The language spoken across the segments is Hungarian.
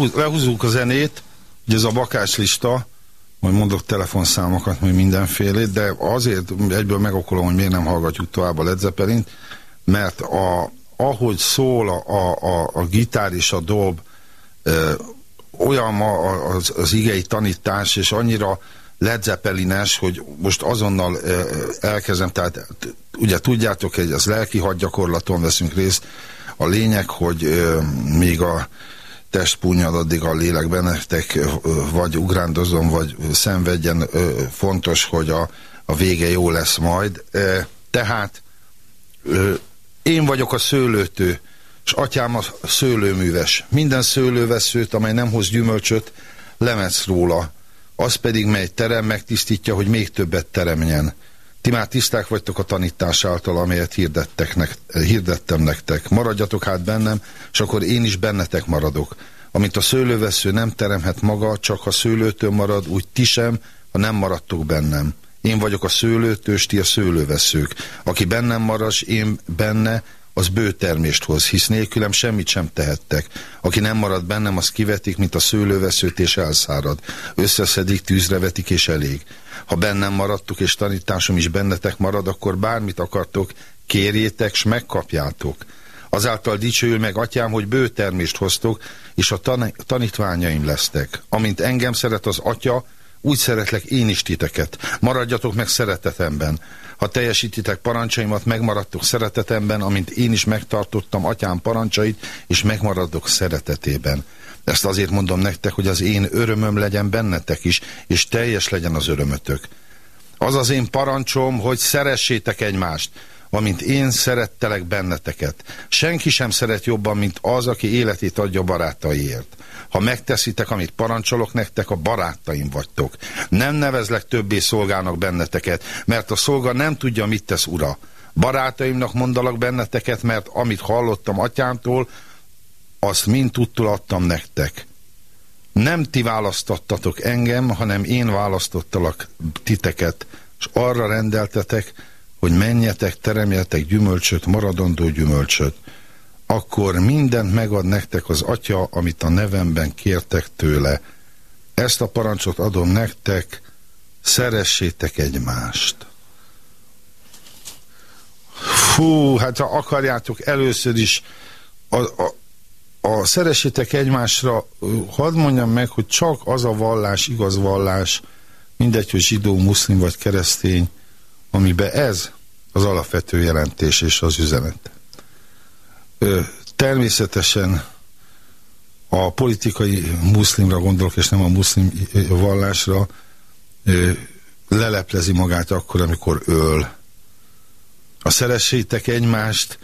lehúz, lehúzzuk a zenét, ugye ez a bakácslista, majd mondok telefonszámokat, majd mindenfélét, de azért egyből megokolom, hogy miért nem hallgatjuk tovább a Led Zeppelint, mert a, ahogy szól a, a, a, gitár és a dob, ö, olyan ma az, az igei tanítás, és annyira Led Zeppelines, hogy most azonnal ö, elkezdem, tehát ugye tudjátok, hogy az lelki hadgyakorlaton veszünk részt, a lényeg, hogy ö, még a test punyad, addig a lélek bennetek vagy ugrándozom, vagy szenvedjen, fontos, hogy a, a vége jó lesz majd. Tehát én vagyok a szőlőtő, és atyám a szőlőműves. Minden szőlőveszőt, amely nem hoz gyümölcsöt, lemetsz róla. Az pedig, mely terem, megtisztítja, hogy még többet teremjen. Ti már tiszták vagytok a tanítás által, amelyet hirdettek nek, hirdettem nektek. Maradjatok hát bennem, és akkor én is bennetek maradok. Amint a szőlővesző nem teremhet maga, csak ha szőlőtől marad, úgy ti sem, ha nem maradtok bennem. Én vagyok a szőlőtős, ti a szőlőveszők. Aki bennem marad, én benne, az bő termést hoz, hisz nélkülem semmit sem tehettek. Aki nem marad bennem, az kivetik, mint a szőlőveszőt, és elszárad. Összeszedik, tűzre vetik, és elég. Ha bennem maradtuk, és tanításom is bennetek marad, akkor bármit akartok, kérjétek, s megkapjátok. Azáltal dicsőül meg, atyám, hogy bő termést hoztok, és a tan- tanítványaim lesztek. Amint engem szeret az atya, úgy szeretlek én is titeket. Maradjatok meg szeretetemben. Ha teljesítitek parancsaimat, megmaradtok szeretetemben, amint én is megtartottam atyám parancsait, és megmaradok szeretetében. Ezt azért mondom nektek, hogy az én örömöm legyen bennetek is, és teljes legyen az örömötök. Az az én parancsom, hogy szeressétek egymást, amint én szerettelek benneteket. Senki sem szeret jobban, mint az, aki életét adja barátaiért. Ha megteszitek, amit parancsolok nektek, a barátaim vagytok. Nem nevezlek többé szolgának benneteket, mert a szolga nem tudja, mit tesz ura. Barátaimnak mondalak benneteket, mert amit hallottam atyámtól, azt mind tudtul adtam nektek. nem ti választottatok engem, hanem én választottalak titeket, és arra rendeltetek, hogy menjetek, teremjetek gyümölcsöt, maradandó gyümölcsöt. Akkor mindent megad nektek az Atya, amit a nevemben kértek tőle. Ezt a parancsot adom nektek, szeressétek egymást. Fú, hát ha akarjátok először is a, a, a szeressétek egymásra, hadd mondjam meg, hogy csak az a vallás, igaz vallás, mindegy, hogy zsidó, muszlim vagy keresztény, amiben ez az alapvető jelentés és az üzenet. Természetesen a politikai muszlimra gondolok, és nem a muszlim vallásra, leleplezi magát akkor, amikor öl. A szeressétek egymást,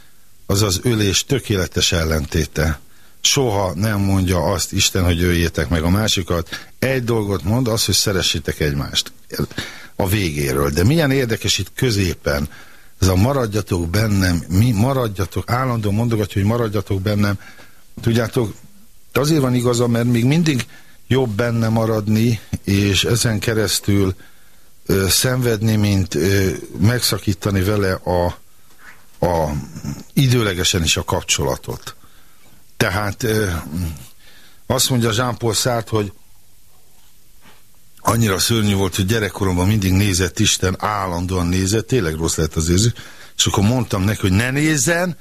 az az ölés tökéletes ellentéte. Soha nem mondja azt Isten, hogy öljétek meg a másikat. Egy dolgot mond, az, hogy szeressétek egymást. A végéről. De milyen érdekes itt középen, ez a maradjatok bennem, mi maradjatok, állandó mondogatja, hogy maradjatok bennem. Tudjátok, azért van igaza, mert még mindig jobb benne maradni, és ezen keresztül ö, szenvedni, mint ö, megszakítani vele a, a időlegesen is a kapcsolatot. Tehát azt mondja Jean-Paul Sartre, hogy annyira szörnyű volt, hogy gyerekkoromban mindig nézett Isten, állandóan nézett, tényleg rossz lett az érzés, és akkor mondtam neki, hogy ne nézzen,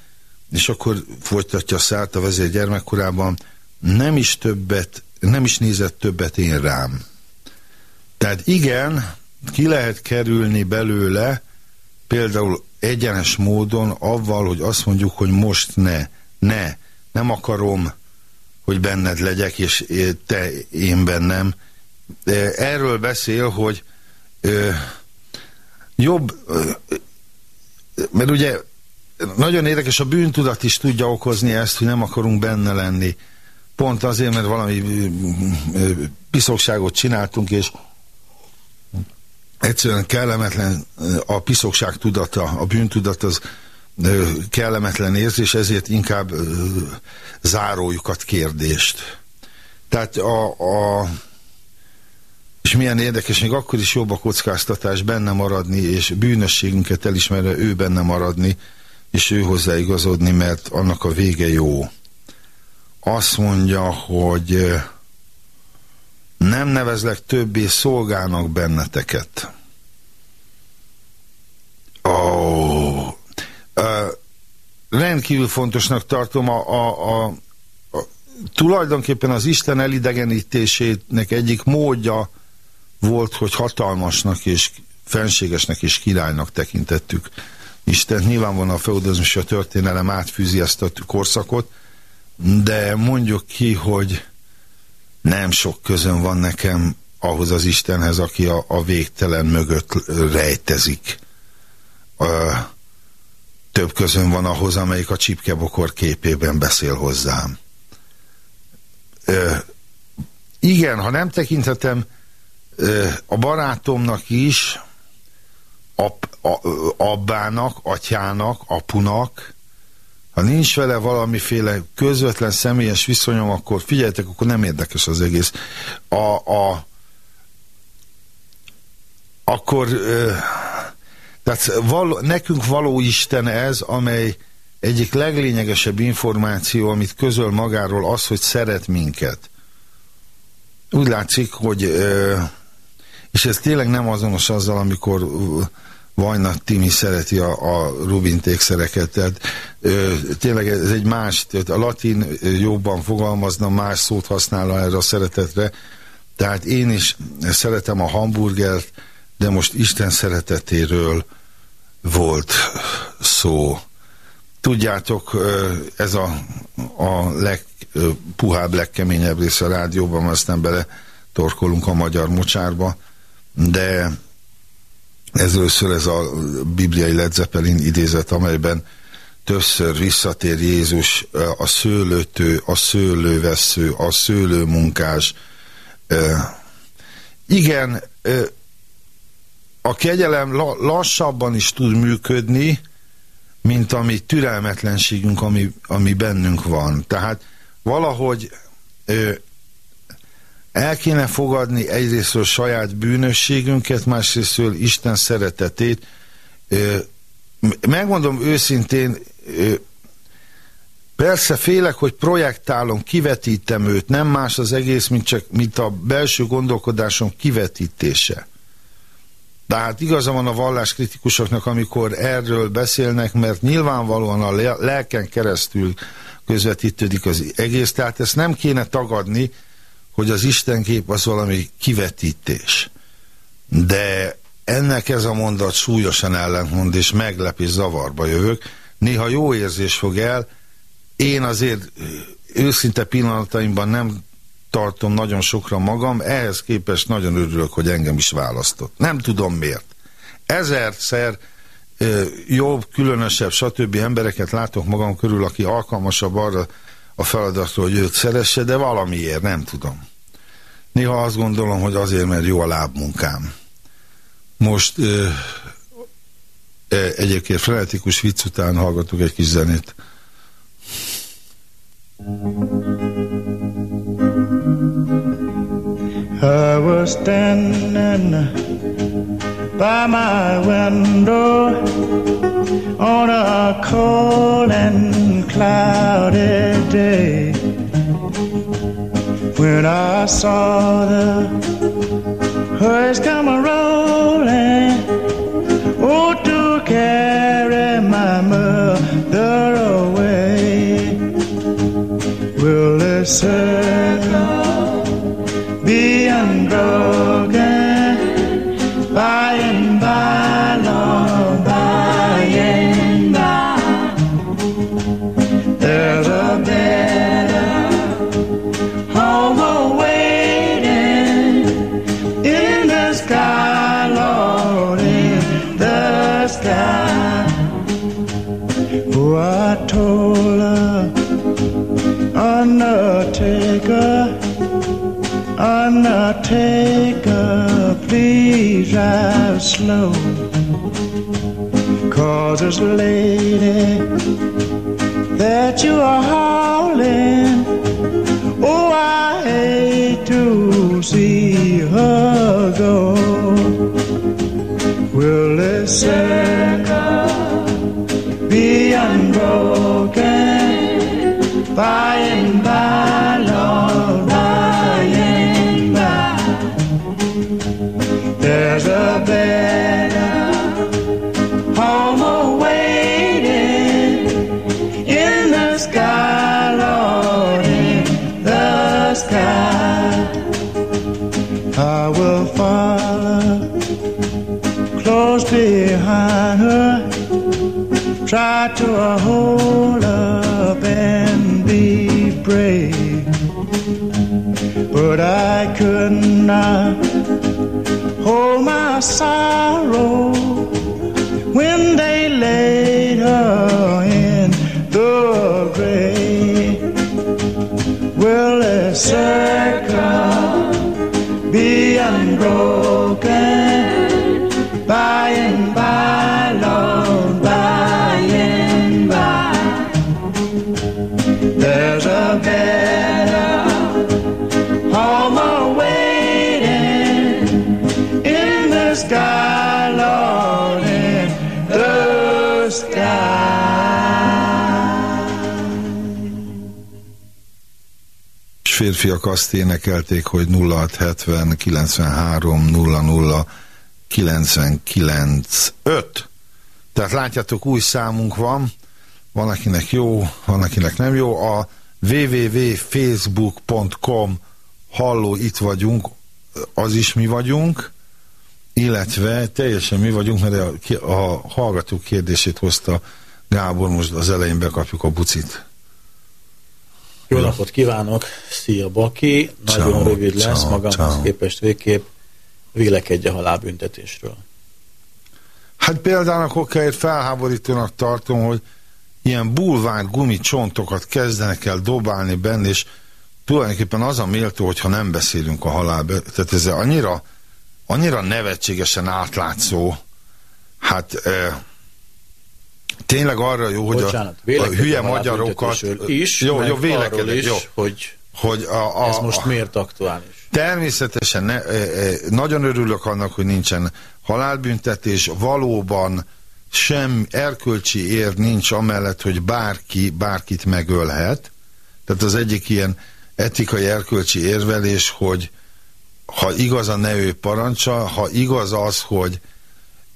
és akkor folytatja Szárt a vezér gyermekkorában, nem is többet, nem is nézett többet én rám. Tehát igen, ki lehet kerülni belőle, például egyenes módon avval, hogy azt mondjuk, hogy most ne, ne, nem akarom, hogy benned legyek, és te én bennem, erről beszél, hogy jobb, mert ugye nagyon érdekes, a bűntudat is tudja okozni ezt, hogy nem akarunk benne lenni. Pont azért, mert valami piszokságot csináltunk, és egyszerűen kellemetlen a piszokság tudata, a bűntudat az kellemetlen érzés, ezért inkább zárójuk a kérdést. Tehát a, a és milyen érdekes, még akkor is jobb a kockáztatás benne maradni, és bűnösségünket elismerve ő benne maradni, és ő hozzáigazodni, mert annak a vége jó. Azt mondja, hogy nem nevezlek többé szolgának benneteket. Oh, rendkívül fontosnak tartom a, a, a, a tulajdonképpen az Isten elidegenítésének egyik módja volt, hogy hatalmasnak és fenségesnek és királynak tekintettük Isten. Nyilvánvalóan a feudalizmus a történelem átfűzi ezt a korszakot, de mondjuk ki, hogy nem sok közön van nekem ahhoz az Istenhez, aki a, a végtelen mögött rejtezik. A, több közön van ahhoz, amelyik a csipkebokor képében beszél hozzám. Ö, igen, ha nem tekinthetem a barátomnak is, ap, a, abbának, atyának, apunak, ha nincs vele valamiféle közvetlen személyes viszonyom, akkor figyeljetek, akkor nem érdekes az egész. A, a, akkor tehát val, nekünk való Isten ez, amely egyik leglényegesebb információ, amit közöl magáról az, hogy szeret minket. Úgy látszik, hogy és ez tényleg nem azonos azzal, amikor Vajna Timi szereti a, a Rubin ékszereket, tehát tényleg ez egy más, tehát a latin jobban fogalmazna, más szót használ erre a szeretetre, tehát én is szeretem a hamburgert, de most Isten szeretetéről volt szó. Tudjátok, ez a, a legpuhább, legkeményebb része a rádióban, aztán bele torkolunk a magyar mocsárba, de ez először ez a bibliai Led Zeppelin idézet, amelyben többször visszatér Jézus a szőlőtő, a szőlővesző, a szőlőmunkás. Igen, a kegyelem lassabban is tud működni, mint ami türelmetlenségünk, ami, ami bennünk van. Tehát valahogy El kéne fogadni egyrésztről saját bűnösségünket, másrésztről Isten szeretetét. Ö, Megmondom őszintén, ö, persze félek, hogy projektálom, kivetítem őt, nem más az egész, mint, csak, mint a belső gondolkodásom kivetítése. Tehát igaza van a valláskritikusoknak, amikor erről beszélnek, mert nyilvánvalóan a le- lelken keresztül közvetítődik az egész, tehát ezt nem kéne tagadni, hogy az Istenkép az valami kivetítés. De ennek ez a mondat súlyosan ellentmond, és meglep és zavarba jövök. Néha jó érzés fog el, én azért őszinte pillanataimban nem tartom nagyon sokra magam, ehhez képest nagyon örülök, hogy engem is választott. Nem tudom miért. Ezerszer jobb, különösebb, stb. embereket látok magam körül, aki alkalmasabb arra a feladatra, hogy őt szeresse, de valamiért, nem tudom. Néha azt gondolom, hogy azért, mert jó a lábmunkám. Most ö, ö, egyébként frenetikus vicc után hallgatok egy kis zenét. I was standing by my window on a cold and cloudy day. When I saw the hearse come a rolling oh to carry my mother away. Will the circle slow. Cause this lady that you are hauling, oh, I hate to see her go. Will circle sorrow when they laid her in the grave. Will a circle férfiak azt énekelték, hogy 0670 93 00 99 5. Tehát látjátok, új számunk van, van akinek jó, van akinek nem jó. A www.facebook.com halló itt vagyunk, az is mi vagyunk, illetve teljesen mi vagyunk, mert a, a hallgatók kérdését hozta Gábor, most az elején bekapjuk a bucit. Jó napot kívánok! Szia, Baki! Nagyon Ciao, rövid lesz, ciao, magamhoz ciao. képest végképp vélekedj a halálbüntetésről. Hát például a kokáért felháborítónak tartom, hogy ilyen bulvár gumicsontokat kezdenek el dobálni benne, és tulajdonképpen az a méltó, hogyha nem beszélünk a halálba. Tehát ez annyira, annyira nevetségesen átlátszó, hát e, tényleg arra jó, hogy Bocsánat, a, a hülye a magyarokat... is, jó, jó, vélekedek, is, jó. hogy Hogy a, a, ez most miért aktuális. Természetesen ne, e, e, nagyon örülök annak, hogy nincsen halálbüntetés, valóban sem erkölcsi ér nincs amellett, hogy bárki bárkit megölhet. Tehát az egyik ilyen etikai erkölcsi érvelés, hogy ha igaz a ne ő parancsa, ha igaz az, hogy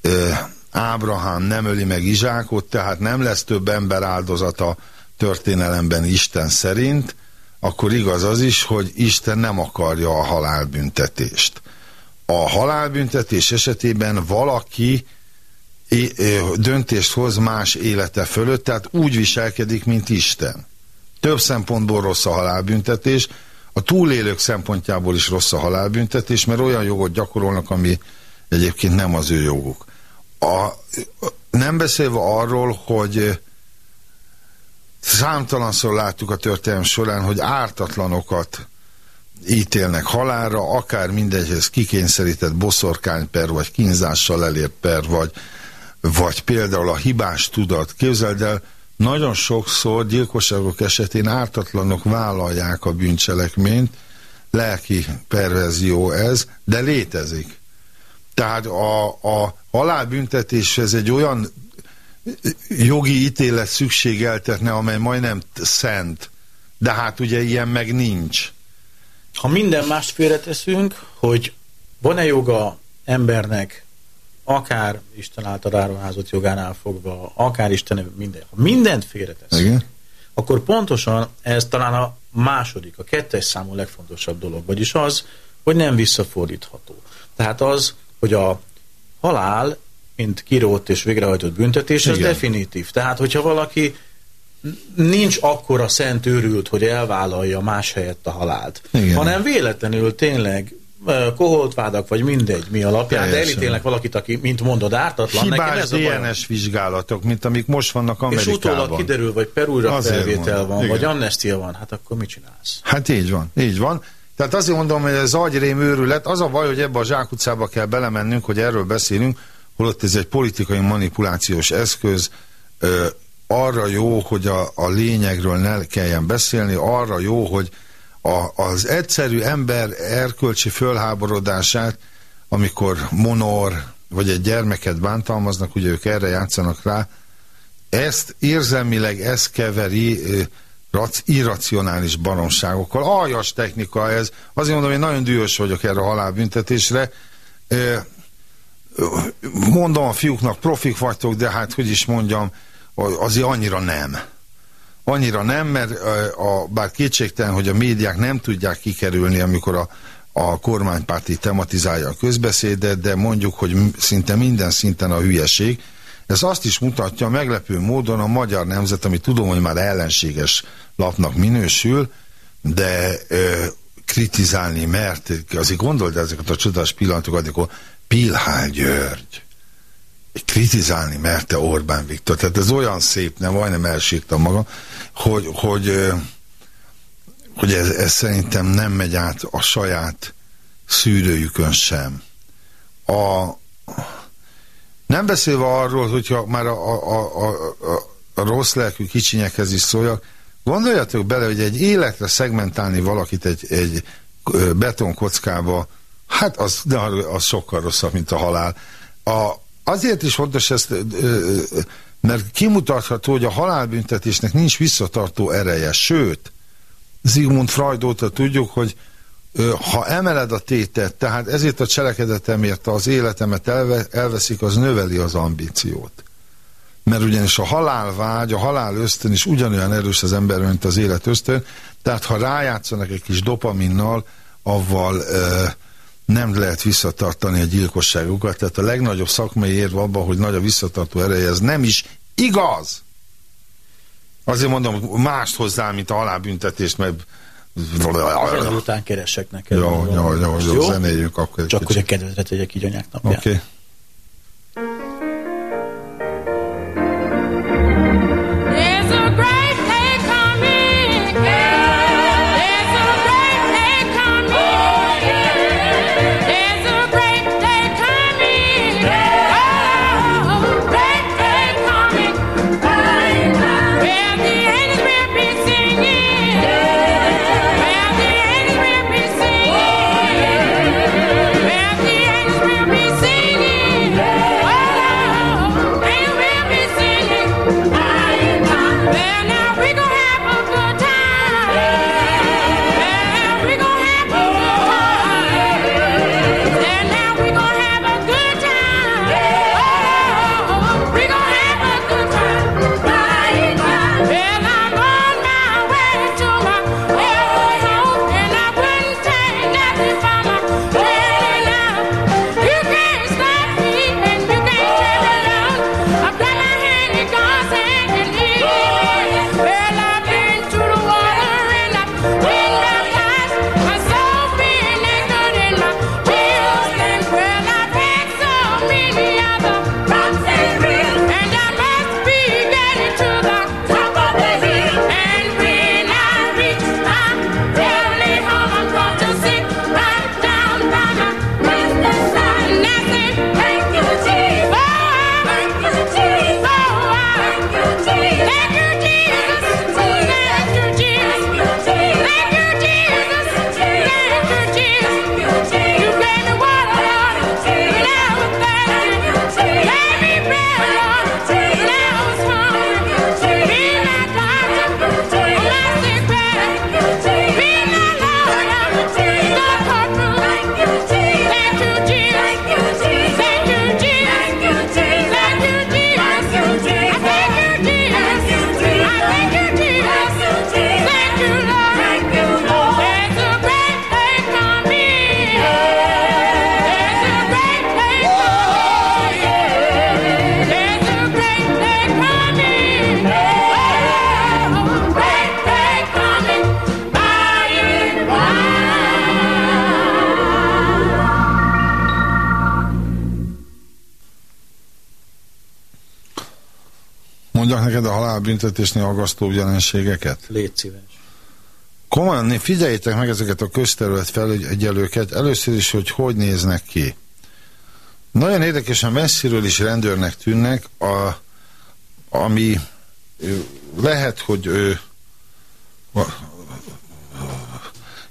ö, Ábrahám nem öli meg Izsákot, tehát nem lesz több ember áldozata történelemben Isten szerint, akkor igaz az is, hogy Isten nem akarja a halálbüntetést. A halálbüntetés esetében valaki döntést hoz más élete fölött, tehát úgy viselkedik, mint Isten. Több szempontból rossz a halálbüntetés, a túlélők szempontjából is rossz a halálbüntetés, mert olyan jogot gyakorolnak, ami egyébként nem az ő joguk. A, nem beszélve arról, hogy számtalanszor láttuk a történelem során, hogy ártatlanokat ítélnek halálra, akár mindegyhez kikényszerített boszorkányper, vagy kínzással elért per, vagy, vagy például a hibás tudat. Képzeld el, nagyon sokszor gyilkosságok esetén ártatlanok vállalják a bűncselekményt, lelki perverzió ez, de létezik. Tehát a, a halálbüntetés ez egy olyan jogi ítélet szükségeltetne, amely majdnem szent. De hát ugye ilyen meg nincs. Ha minden mást félreteszünk, hogy van-e joga embernek akár Isten által áruházott jogánál fogva, akár Isten minden, ha mindent félreteszünk, Igen? akkor pontosan ez talán a második, a kettes számú legfontosabb dolog, vagyis az, hogy nem visszafordítható. Tehát az, hogy a halál, mint kirót és végrehajtott büntetés, az Igen. definitív. Tehát, hogyha valaki nincs akkora szent őrült, hogy elvállalja más helyett a halált, Igen. hanem véletlenül tényleg koholtvádak, vagy mindegy mi alapján, de elítélnek valakit, aki, mint mondod, ártatlan, nekem Hibás ez a. DNS vizsgálatok, mint amik most vannak És Amerikában. utólag kiderül, vagy perújra Azért felvétel mondom. van, Igen. vagy amnestia van, hát akkor mit csinálsz? Hát így van, így van. Tehát azért mondom, hogy ez agyrém őrület. Az a baj, hogy ebbe a zsákutcába kell belemennünk, hogy erről beszélünk, holott ez egy politikai manipulációs eszköz, ö, arra jó, hogy a, a lényegről ne kelljen beszélni, arra jó, hogy a, az egyszerű ember erkölcsi fölháborodását, amikor monor vagy egy gyermeket bántalmaznak, ugye ők erre játszanak rá, ezt érzelmileg ez keveri ö, rac- irracionális baromságokkal. Aljas technika ez. Azért mondom, hogy nagyon dühös vagyok erre a halálbüntetésre. Mondom a fiúknak, profik vagytok, de hát hogy is mondjam, azért annyira nem. Annyira nem, mert ö, a, bár kétségtelen, hogy a médiák nem tudják kikerülni, amikor a, a kormánypárti tematizálja a közbeszédet, de mondjuk, hogy szinte minden szinten a hülyeség. Ez azt is mutatja meglepő módon a magyar nemzet, ami tudom, hogy már ellenséges lapnak minősül, de ö, kritizálni mert, azért gondold ezeket a csodás pillanatokat, amikor Pilhál György kritizálni merte Orbán Viktor. Tehát ez olyan szép, nem, majdnem elsírtam magam, hogy, hogy, hogy ez, ez szerintem nem megy át a saját szűrőjükön sem. A, nem beszélve arról, hogyha már a, a, a, a, a rossz lelkű kicsinyekhez is szóljak, gondoljatok bele, hogy egy életre szegmentálni valakit egy, egy betonkockába, hát az, de az sokkal rosszabb, mint a halál. A, azért is fontos ezt, mert kimutatható, hogy a halálbüntetésnek nincs visszatartó ereje, sőt, Sigmund Freud óta tudjuk, hogy ha emeled a tétet, tehát ezért a cselekedetemért az életemet elve, elveszik, az növeli az ambíciót. Mert ugyanis a halálvágy, a halál ösztön is ugyanolyan erős az ember, mint az élet ösztön, tehát ha rájátszanak egy kis dopaminnal, avval ö, nem lehet visszatartani a gyilkosságukat, tehát a legnagyobb szakmai érv abban, hogy nagy a visszatartó ereje, ez nem is igaz! Azért mondom, mást hozzá, mint a halálbüntetést, mert után keresek neked. jó, jó, jó, jó, Jó? zenéljünk akkor Csak hogy a kedvedre tegyek így anyák napján. Oké. Okay. Neked a halálbüntetésnél aggasztó jelenségeket? Légy szíves. Komolyan, figyeljétek meg ezeket a közterület felügyelőket. Először is, hogy hogy néznek ki. Nagyon érdekesen messziről is rendőrnek tűnnek, a, ami lehet, hogy ő,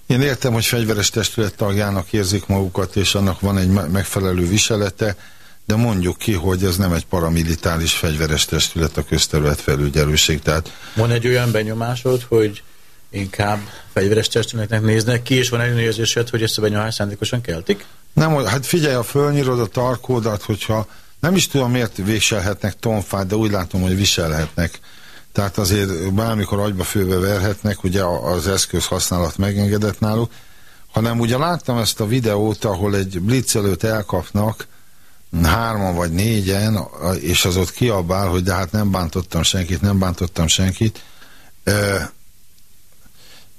én értem, hogy fegyveres testület tagjának érzik magukat, és annak van egy me- megfelelő viselete, de mondjuk ki, hogy ez nem egy paramilitáris fegyveres testület a közterület felügyelőség. Tehát Van egy olyan benyomásod, hogy inkább fegyveres testületnek néznek ki, és van egy érzésed, hogy ezt a benyomást szándékosan keltik? Nem, hát figyelj, ha fölnyírod a tarkódat, hogyha nem is tudom miért viselhetnek tonfát, de úgy látom, hogy viselhetnek. Tehát azért bármikor agyba főbe verhetnek, ugye a- az eszköz használat megengedett náluk, hanem ugye láttam ezt a videót, ahol egy blitzelőt elkapnak, hárman vagy négyen, és az ott kiabál, hogy de hát nem bántottam senkit, nem bántottam senkit. Ö,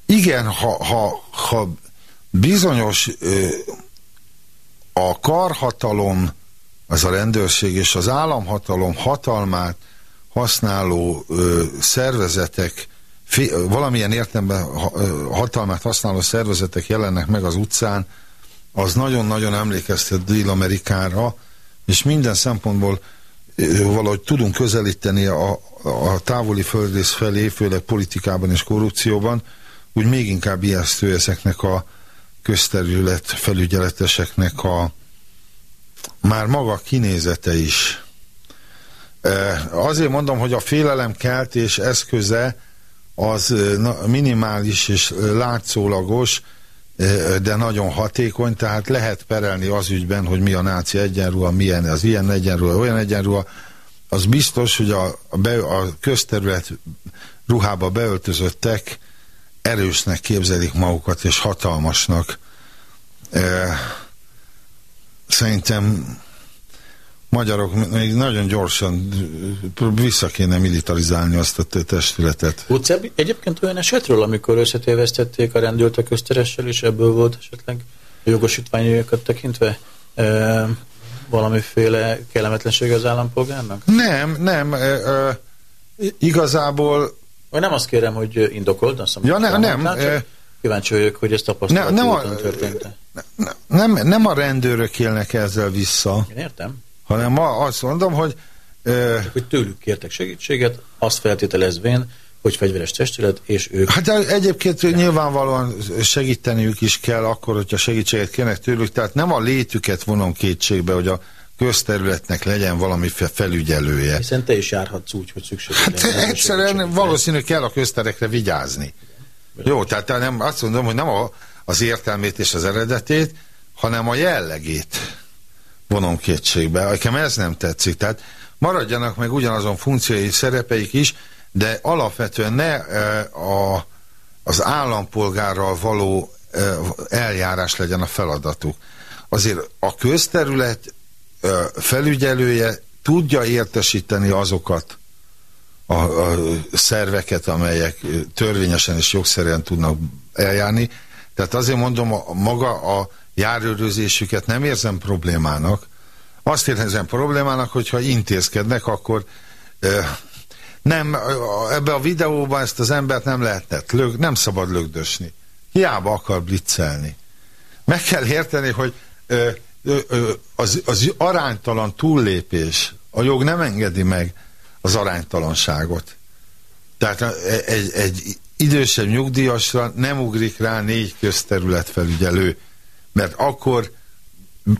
igen, ha, ha, ha bizonyos ö, a karhatalom, az a rendőrség és az államhatalom hatalmát használó ö, szervezetek, fi, valamilyen értelemben hatalmát használó szervezetek jelennek meg az utcán, az nagyon-nagyon emlékeztet Dél-Amerikára, és minden szempontból valahogy tudunk közelíteni a, a távoli földrész felé, főleg politikában és korrupcióban, úgy még inkább ijesztő ezeknek a közterület felügyeleteseknek a már maga kinézete is. Azért mondom, hogy a félelemkeltés eszköze az minimális és látszólagos, de nagyon hatékony, tehát lehet perelni az ügyben, hogy mi a náci egyenruha, milyen az ilyen egyenruha, olyan egyenruha, az biztos, hogy a, be, a közterület ruhába beöltözöttek erősnek képzelik magukat, és hatalmasnak. Szerintem magyarok még nagyon gyorsan vissza kéne militarizálni azt a te- testületet. Tudsz egyébként olyan esetről, amikor összetévesztették a rendőrt a közteressel, és ebből volt esetleg jogosítványokat tekintve e, valamiféle kellemetlenség az állampolgárnak? Nem, nem, e, e, igazából Vagy nem azt kérem, hogy indokold, azt Ja, ne- nem, csak eh, Kíváncsi vagyok, hogy ezt tapasztalat nem a- történt ne- nem, nem a rendőrök élnek ezzel vissza, Én értem, hanem ma azt mondom, hogy e, hogy tőlük kértek segítséget, azt feltételezvén, hogy fegyveres testület, és ők Hát egyébként nyilvánvalóan segíteniük is kell akkor, hogyha segítséget kérnek tőlük, tehát nem a létüket vonom kétségbe, hogy a közterületnek legyen valami fe- felügyelője. Hiszen te is járhatsz úgy, hogy szükség Hát egyszerűen segítségre. valószínű kell a közterekre vigyázni. Jó, tehát nem, azt mondom, hogy nem a, az értelmét és az eredetét, hanem a jellegét vonom kétségbe. Nekem ez nem tetszik. Tehát maradjanak meg ugyanazon funkciói szerepeik is, de alapvetően ne e, a, az állampolgárral való e, eljárás legyen a feladatuk. Azért a közterület e, felügyelője tudja értesíteni azokat a, a szerveket, amelyek törvényesen és jogszerűen tudnak eljárni. Tehát azért mondom, a, maga a járőrözésüket nem érzem problémának. Azt érzem problémának, hogyha intézkednek, akkor ö, nem, ebbe a videóban ezt az embert nem lehetett, lög, nem szabad lögdösni. Hiába akar blitzelni. Meg kell érteni, hogy ö, ö, ö, az, az aránytalan túllépés, a jog nem engedi meg az aránytalanságot. Tehát egy, egy idősebb nyugdíjasra nem ugrik rá négy közterületfelügyelő, mert akkor,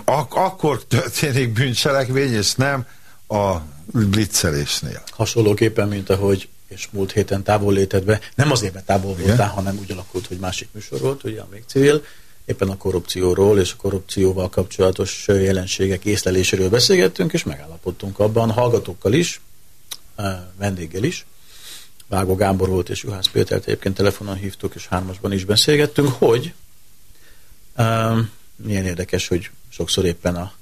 ak- akkor történik bűncselekmény, és nem a blitzelésnél. Hasonlóképpen, mint ahogy és múlt héten távol létedbe, nem azért, mert távol Igen. voltál, hanem úgy alakult, hogy másik műsor volt, ugye a még civil, éppen a korrupcióról és a korrupcióval kapcsolatos jelenségek észleléséről beszélgettünk, és megállapodtunk abban hallgatókkal is, vendéggel is. Vágó Gábor volt és Juhász Pétert egyébként telefonon hívtuk, és hármasban is beszélgettünk, hogy milyen érdekes, hogy sokszor éppen a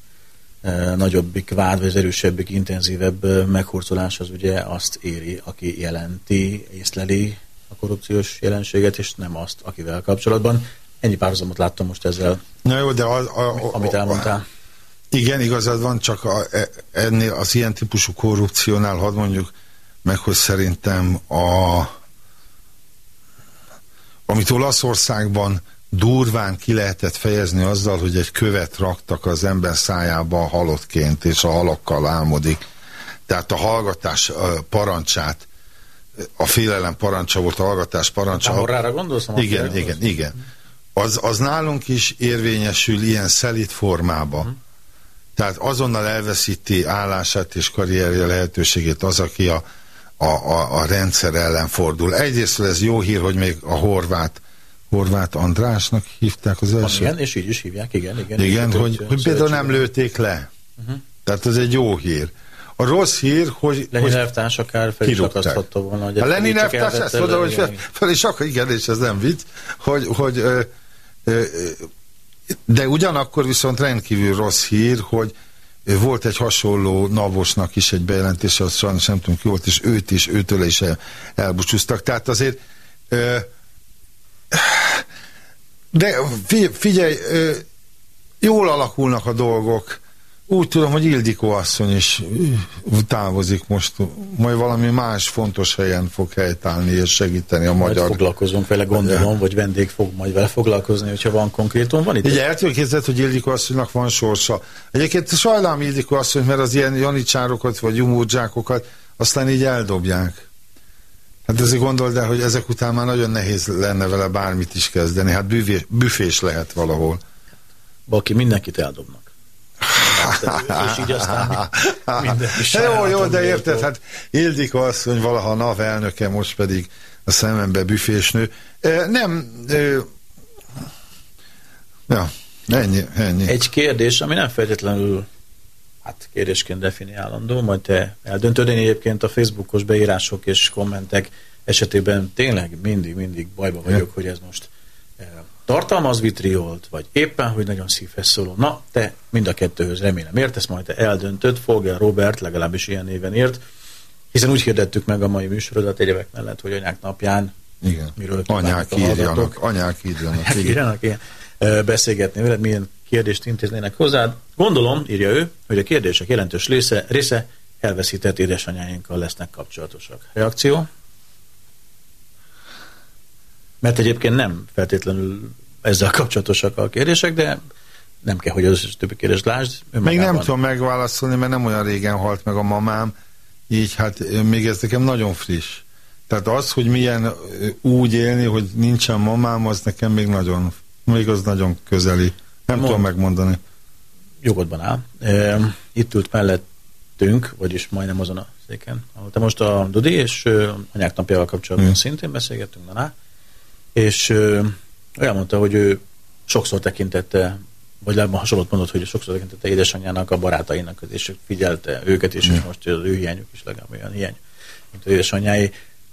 nagyobbik vád, vagy az erősebbik, intenzívebb meghurcolás az ugye azt éri, aki jelenti, észleli a korrupciós jelenséget, és nem azt, akivel kapcsolatban. Ennyi párhuzamot láttam most ezzel, Na jó, de a, a, a, amit elmondtál. Igen, igazad van, csak a, e- ennél az ilyen típusú korrupciónál, hadd mondjuk meg hogy szerintem a amit Olaszországban durván ki lehetett fejezni azzal, hogy egy követ raktak az ember szájába halottként, és a halokkal álmodik. Tehát a hallgatás parancsát, a félelem parancsa volt, a hallgatás parancsa. Tahorrára gondolsz? a Igen, maffiára igen, igen. Az, az nálunk is érvényesül ilyen szelit formába. Mhm. Tehát azonnal elveszíti állását és karrierje lehetőségét az, aki a, a, a, a rendszer ellen fordul. Egyrészt ez jó hír, hogy még a horvát Horváth Andrásnak hívták az első. ilyen, és így is hívják, igen. Igen, Igen, Igen, hogy, hogy például nem lőtték le. Tehát ez egy jó hír. A rossz hír, hogy, Lenin hogy elvtárs akár fel is akaszthatta volna. Hogy a Lenin elvtárs ezt mondta, hogy igen, fel, igen. fel is akar, igen, és ez nem vicc, hogy, hogy ö, ö, de ugyanakkor viszont rendkívül rossz hír, hogy volt egy hasonló Navosnak is egy bejelentése, az sajnos nem tudom ki volt, és őt is, őtől is el, elbúcsúztak. Tehát azért ö, de fi- figyelj, jól alakulnak a dolgok. Úgy tudom, hogy Ildikó asszony is távozik most, majd valami más fontos helyen fog helytállni és segíteni a Majd magyar. foglalkozunk vele, gondolom, vagy vendég fog majd vele foglalkozni, hogyha van konkrétum. Van itt Ugye el tudjuk képzelni, hogy Ildikó asszonynak van sorsa. Egyébként sajnálom Ildikó asszony, mert az ilyen janicsárokat vagy jumurdzsákokat aztán így eldobják. Hát ezért gondold el, hogy ezek után már nagyon nehéz lenne vele bármit is kezdeni. Hát büfés, büfés lehet valahol. Baki mindenkit eldobnak. és így aztán minden jó, jó, de érted, hát Ildikó asszony valaha NAV elnöke, most pedig a szemembe büfésnő. Nem, ja, ennyi, ennyi. Egy kérdés, ami nem feltétlenül hát kérdésként definiálandó, majd te eldöntöd. Én egyébként a Facebookos beírások és kommentek esetében tényleg mindig, mindig bajba vagyok, hogy ez most eh, tartalmaz vitriolt, vagy éppen, hogy nagyon szívhez szóló. Na, te mind a kettőhöz remélem értesz, majd te eldöntöd, Folger Robert legalábbis ilyen néven ért, hiszen úgy hirdettük meg a mai műsorodat egyebek mellett, hogy anyák napján Igen. miről Anyák írjanak, anyák írjanak. Anyák írjanak, igen. Ö, beszélgetni veled, milyen kérdést intéznének hozzád. Gondolom, írja ő, hogy a kérdések jelentős része, része elveszített édesanyáinkkal lesznek kapcsolatosak. Reakció? Mert egyébként nem feltétlenül ezzel kapcsolatosak a kérdések, de nem kell, hogy az többi kérdést lásd. Még önmagában. nem tudom megválaszolni, mert nem olyan régen halt meg a mamám, így hát még ez nekem nagyon friss. Tehát az, hogy milyen úgy élni, hogy nincsen mamám, az nekem még nagyon, még az nagyon közeli. Nem Mond. tudom megmondani. jogodban áll. E, itt ült mellettünk, vagyis majdnem azon a széken, ahol te most a Dudi, és anyák napjával kapcsolatban Mm. szintén beszélgettünk, na, és olyan mondta, hogy ő sokszor tekintette, vagy legalább hasonlót mondott, hogy sokszor tekintette édesanyjának a barátainak, és figyelte őket is, és most az ő hiányuk is legalább olyan hiány, mint az édesanyjáé.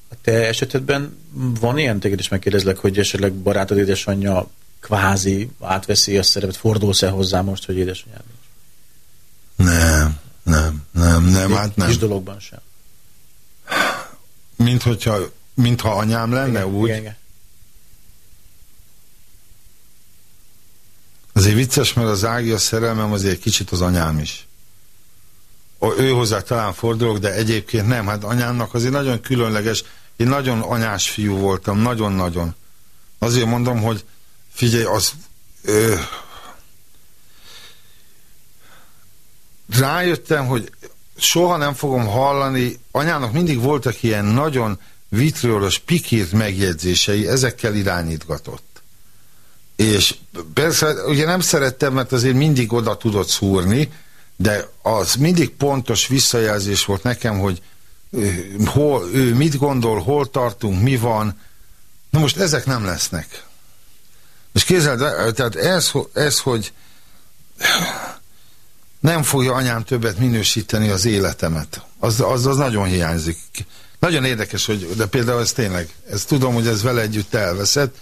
A te esetedben van ilyen, téged is megkérdezlek, hogy esetleg barátod édesanyja kvázi átveszi a szerepet, fordulsz-e hozzá most, hogy édesanyád nincs? Nem, nem, nem, nem, hát nem. Kis dologban sem. Mint hogyha, mintha anyám lenne Igen, úgy. Igen, igen. Azért vicces, mert az Ági a szerelmem azért kicsit az anyám is. Ő hozzá talán fordulok, de egyébként nem. Hát anyámnak azért nagyon különleges. Én nagyon anyás fiú voltam, nagyon-nagyon. Azért mondom, hogy figyelj, az... Ö, rájöttem, hogy soha nem fogom hallani, anyának mindig voltak ilyen nagyon vitriolos, pikírt megjegyzései, ezekkel irányítgatott. És persze, ugye nem szerettem, mert azért mindig oda tudott szúrni, de az mindig pontos visszajelzés volt nekem, hogy hol, ő mit gondol, hol tartunk, mi van. Na most ezek nem lesznek. És képzeld, el, tehát ez, ez, hogy nem fogja anyám többet minősíteni az életemet. Az, az, az nagyon hiányzik. Nagyon érdekes, hogy, de például ez tényleg, ezt tudom, hogy ez vele együtt elveszett,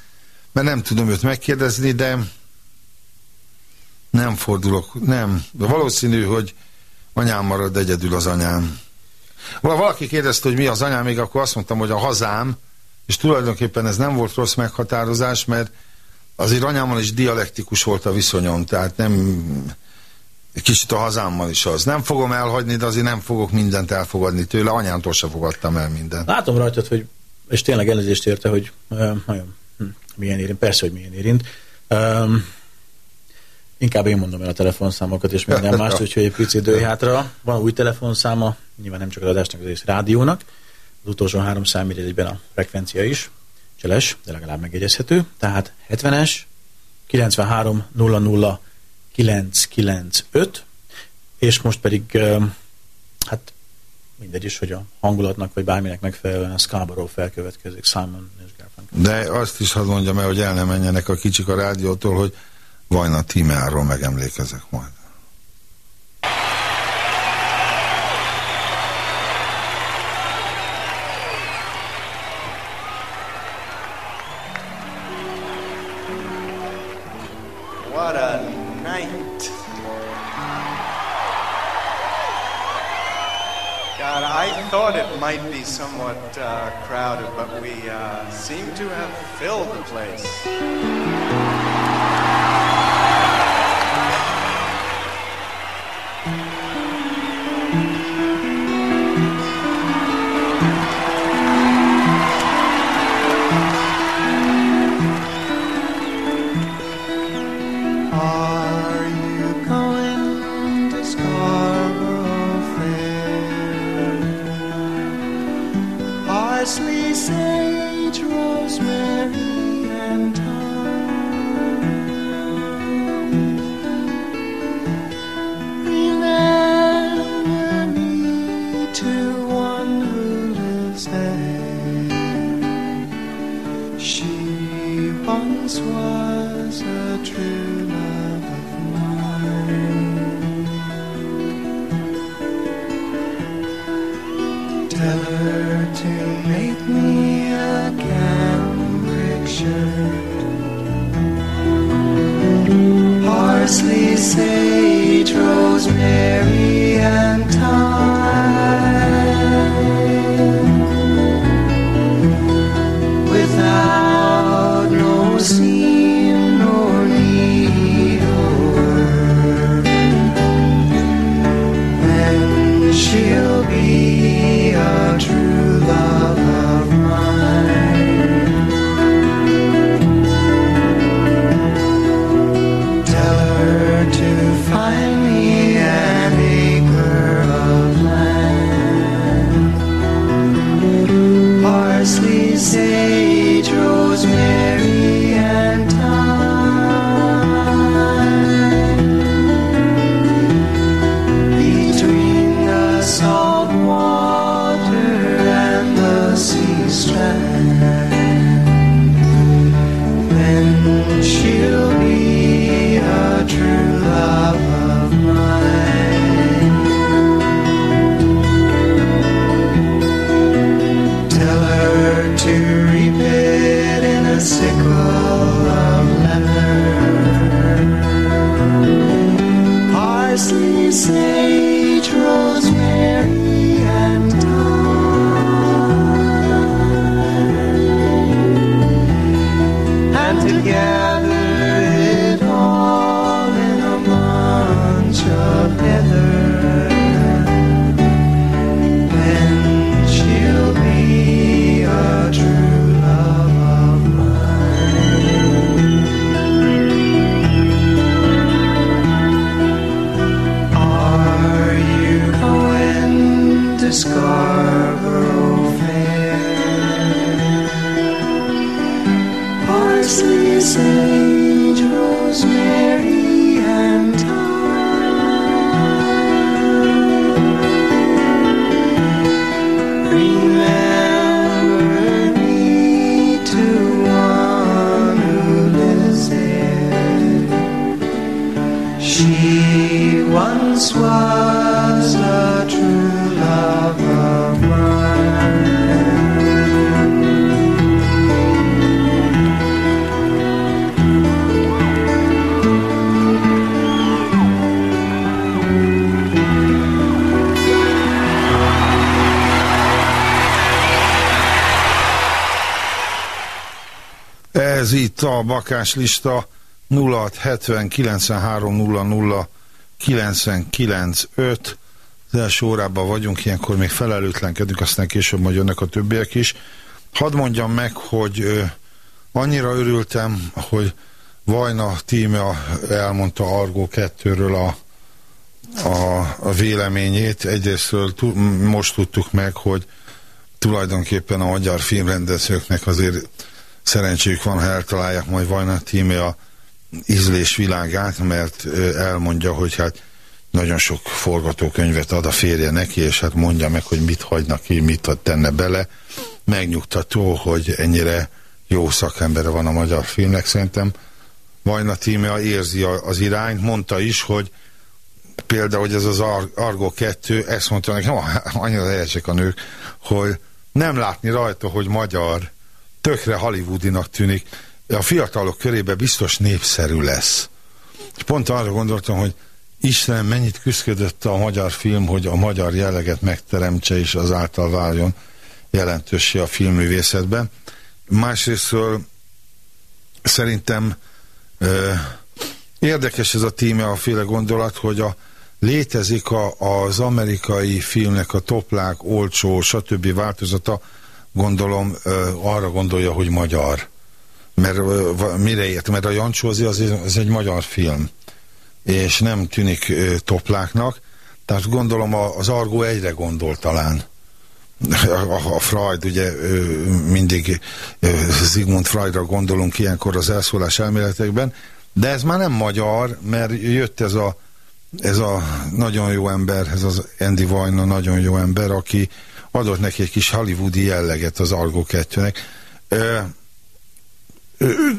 mert nem tudom őt megkérdezni, de nem fordulok, nem. De valószínű, hogy anyám marad egyedül az anyám. Val- Valaki kérdezte, hogy mi az anyám, még akkor azt mondtam, hogy a hazám, és tulajdonképpen ez nem volt rossz meghatározás, mert azért anyámmal is dialektikus volt a viszonyom, tehát nem kicsit a hazámmal is az. Nem fogom elhagyni, de azért nem fogok mindent elfogadni tőle. Anyámtól se fogadtam el mindent. Látom rajtad, hogy, és tényleg elnézést érte, hogy ö, nagyon hm, milyen érint, persze, hogy milyen érint. Um, inkább én mondom el a telefonszámokat, és minden más, úgyhogy egy picit dőj hátra. Van új telefonszáma, nyilván nem csak az adásnak, az egész rádiónak. Az utolsó három szám egyben a frekvencia is. Cseles, de legalább megjegyezhető. Tehát 70-es, 93 00 995, és most pedig hát mindegy is, hogy a hangulatnak vagy bárminek megfelelően a Scarborough felkövetkezik, Simon és Garfunkel. De azt is hadd mondjam el, hogy el ne menjenek a kicsik a rádiótól, hogy Vajna Tímeáról megemlékezek majd. Somewhat uh, crowded, but we uh, seem to have filled the place. Itt a bakás lista 0670 93 00 99.5 az első órában vagyunk, ilyenkor még felelőtlenkedünk, aztán később majd jönnek a többiek is. Hadd mondjam meg, hogy ö, annyira örültem, hogy Vajna tíme elmondta Argo 2-ről a, a, a véleményét. Egyrésztről most tudtuk meg, hogy tulajdonképpen a magyar filmrendezőknek azért szerencséjük van, ha eltalálják majd Vajna tíme a ízlés világát, mert elmondja, hogy hát nagyon sok forgatókönyvet ad a férje neki, és hát mondja meg, hogy mit hagynak ki, mit ad tenne bele. Megnyugtató, hogy ennyire jó szakembere van a magyar filmnek, szerintem Vajna Tímea érzi az irányt, mondta is, hogy például, hogy ez az Ar- Argo 2, ezt mondta nekem, annyira helyesek a nők, hogy nem látni rajta, hogy magyar, tökre hollywoodinak tűnik, a fiatalok körébe biztos népszerű lesz. És pont arra gondoltam, hogy Isten mennyit küzdött a magyar film, hogy a magyar jelleget megteremtse, és azáltal váljon jelentőssé a filmművészetben. Másrésztről szerintem ö, érdekes ez a tíme, a féle gondolat, hogy a, létezik a, az amerikai filmnek a toplák, olcsó, stb. változata, gondolom arra gondolja, hogy magyar. Mert mire ért? Mert a Jancsózi az, az egy magyar film és nem tűnik topláknak, tehát gondolom az Argo egyre gondol talán. A, a, Freud, ugye ö, mindig ö, Sigmund Freudra gondolunk ilyenkor az elszólás elméletekben, de ez már nem magyar, mert jött ez a, ez a nagyon jó ember, ez az Andy Vajna nagyon jó ember, aki adott neki egy kis hollywoodi jelleget az Argo 2-nek. Ö,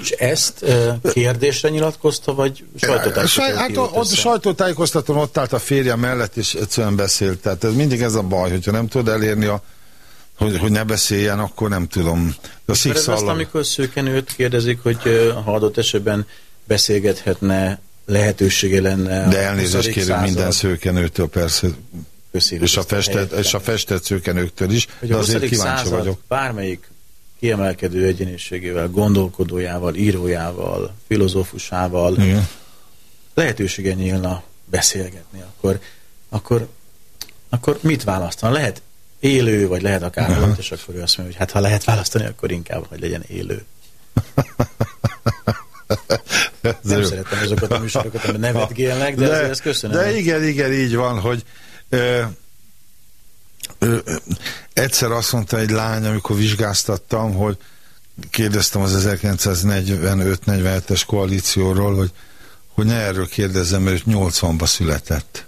És ezt kérdésre nyilatkozta, vagy sajtótájékoztatót Hát írott ott össze? sajtótájékoztatón ott állt a férje mellett, és egyszerűen beszélt. Tehát ez mindig ez a baj, hogyha nem tud elérni a hogy, hogy ne beszéljen, akkor nem tudom. A ez azt, amikor szőkenőt kérdezik, hogy ha adott esetben beszélgethetne, lehetősége lenne. De a elnézést 20. kérünk minden szőkenőtől persze, és a, helyet és a festett szőkenőktől is, hogy de azért 20. kíváncsi vagyok. bármelyik kiemelkedő egyéniségével, gondolkodójával, írójával, filozófusával Igen. lehetősége nyílna beszélgetni, akkor, akkor, akkor mit választana? Lehet élő, vagy lehet akár Aha. volt, és akkor ő azt mondja, hogy hát ha lehet választani, akkor inkább, hogy legyen élő. Nem szeretem azokat a műsorokat, amiben nevetgélnek, de, de azért ezt köszönöm. De igen, igen, így van, hogy ö, ö, egyszer azt mondta egy lány, amikor vizsgáztattam, hogy kérdeztem az 1945-47-es koalícióról, hogy, hogy ne erről kérdezzem, mert ő 80-ba született.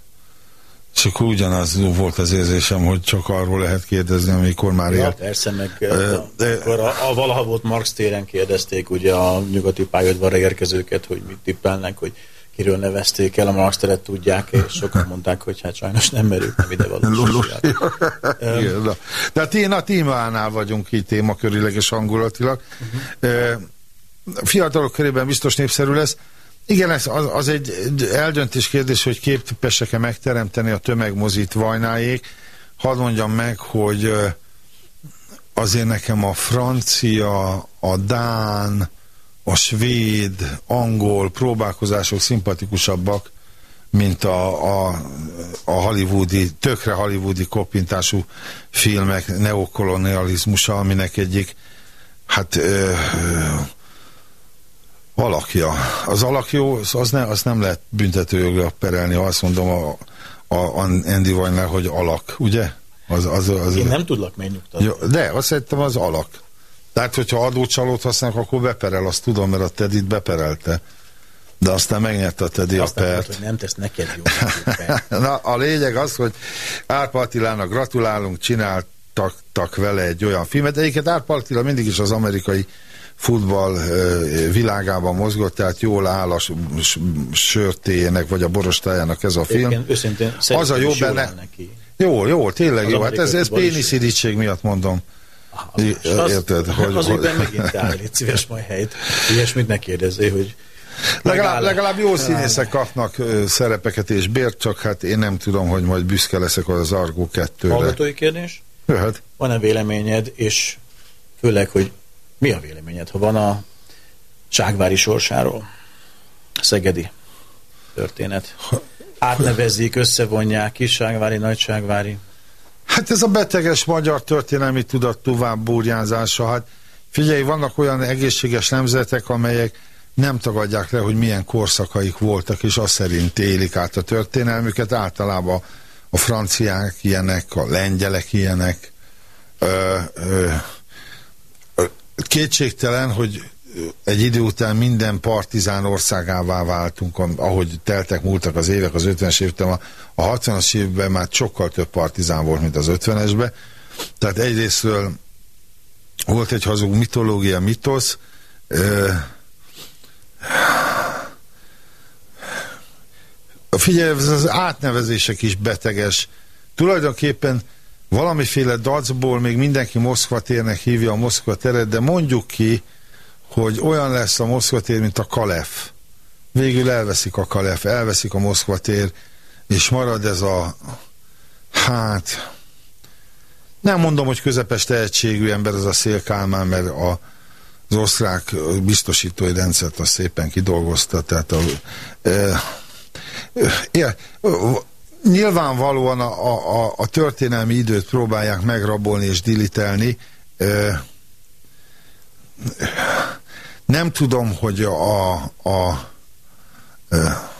És akkor ugyanaz volt az érzésem, hogy csak arról lehet kérdezni, amikor már Ja, élt. persze, meg uh, akkor a, a valaha volt Marx téren kérdezték ugye a nyugati pályaudvarra érkezőket, hogy mit tippelnek, hogy kiről nevezték el a Marx teret, tudják és sokan mondták, hogy hát sajnos nem merült nem ide való. De hát én a témánál vagyunk így témakörileg és hangulatilag. Uh-huh. Fiatalok körében biztos népszerű lesz. Igen, ez az, az egy eldöntés kérdés, hogy képesek-e megteremteni a tömegmozit vajnáék. Hadd mondjam meg, hogy azért nekem a francia, a dán, a svéd, angol próbálkozások szimpatikusabbak, mint a, a, a hollywoodi, tökre hollywoodi koppintású filmek neokolonializmusa, aminek egyik hát ö, ö, alakja. Az alak jó, az, ne, az nem lehet büntetőjogra perelni, ha azt mondom a, a, a Andy Weiner, hogy alak, ugye? Az, az, az, Én nem tudlak megnyugtatni. de azt szerintem az alak. Tehát, hogyha adócsalót használnak, akkor beperel, azt tudom, mert a Tedit beperelte. De aztán megnyerte a Tedi a Azt nem pert. mondod, hogy nem tesz neked jó. Na, a lényeg az, hogy Árpa Attilának gratulálunk, csináltak vele egy olyan filmet. Egyébként Árpa Attila mindig is az amerikai futball világában mozgott, tehát jól áll a sörtéjének, vagy a borostájának ez a film. Egyébként őszintén Az a jó benne. Jó, jó, tényleg Az jó. Hát ez, ez futball is pénisz jó. irítség miatt mondom. Az, az, érted, hogy- az ügyben megint áll, légy szíves majd helyt. Ilyesmit ne kérdezzél, hogy Legalább, legalább jó színészek kapnak ö, szerepeket és bért, csak hát én nem tudom, hogy majd büszke leszek az Argo 2-re. Hallgatói kérdés? Jöhet. Van-e véleményed, és főleg, hogy mi a véleményed, ha van a Ságvári sorsáról? Szegedi történet. átnevezik, összevonják, Kisságvári, Nagyságvári. Hát ez a beteges magyar történelmi tudat tovább burjánzása. Hát figyelj, vannak olyan egészséges nemzetek, amelyek nem tagadják le, hogy milyen korszakaik voltak, és azt szerint élik át a történelmüket. Általában a franciák ilyenek, a lengyelek ilyenek. Ö, ö, kétségtelen, hogy egy idő után minden partizán országává váltunk, ahogy teltek múltak az évek, az 50-es évben, a, a 60-as évben már sokkal több partizán volt, mint az 50-esben. Tehát egyrésztről volt egy hazug mitológia, mitosz, ö, Figyelj, az átnevezések is beteges. Tulajdonképpen valamiféle dacból még mindenki Moszkva térnek hívja a Moszkva teret, de mondjuk ki, hogy olyan lesz a Moszkva tér, mint a Kalef. Végül elveszik a Kalef, elveszik a Moszkva tér, és marad ez a hát nem mondom, hogy közepes tehetségű ember az a Szélkálmán, mert a, az osztrák biztosítói rendszert azt szépen kidolgozta, tehát a, e, e, nyilvánvalóan a, a, a történelmi időt próbálják megrabolni és dilitelni. E, nem tudom, hogy a, a e,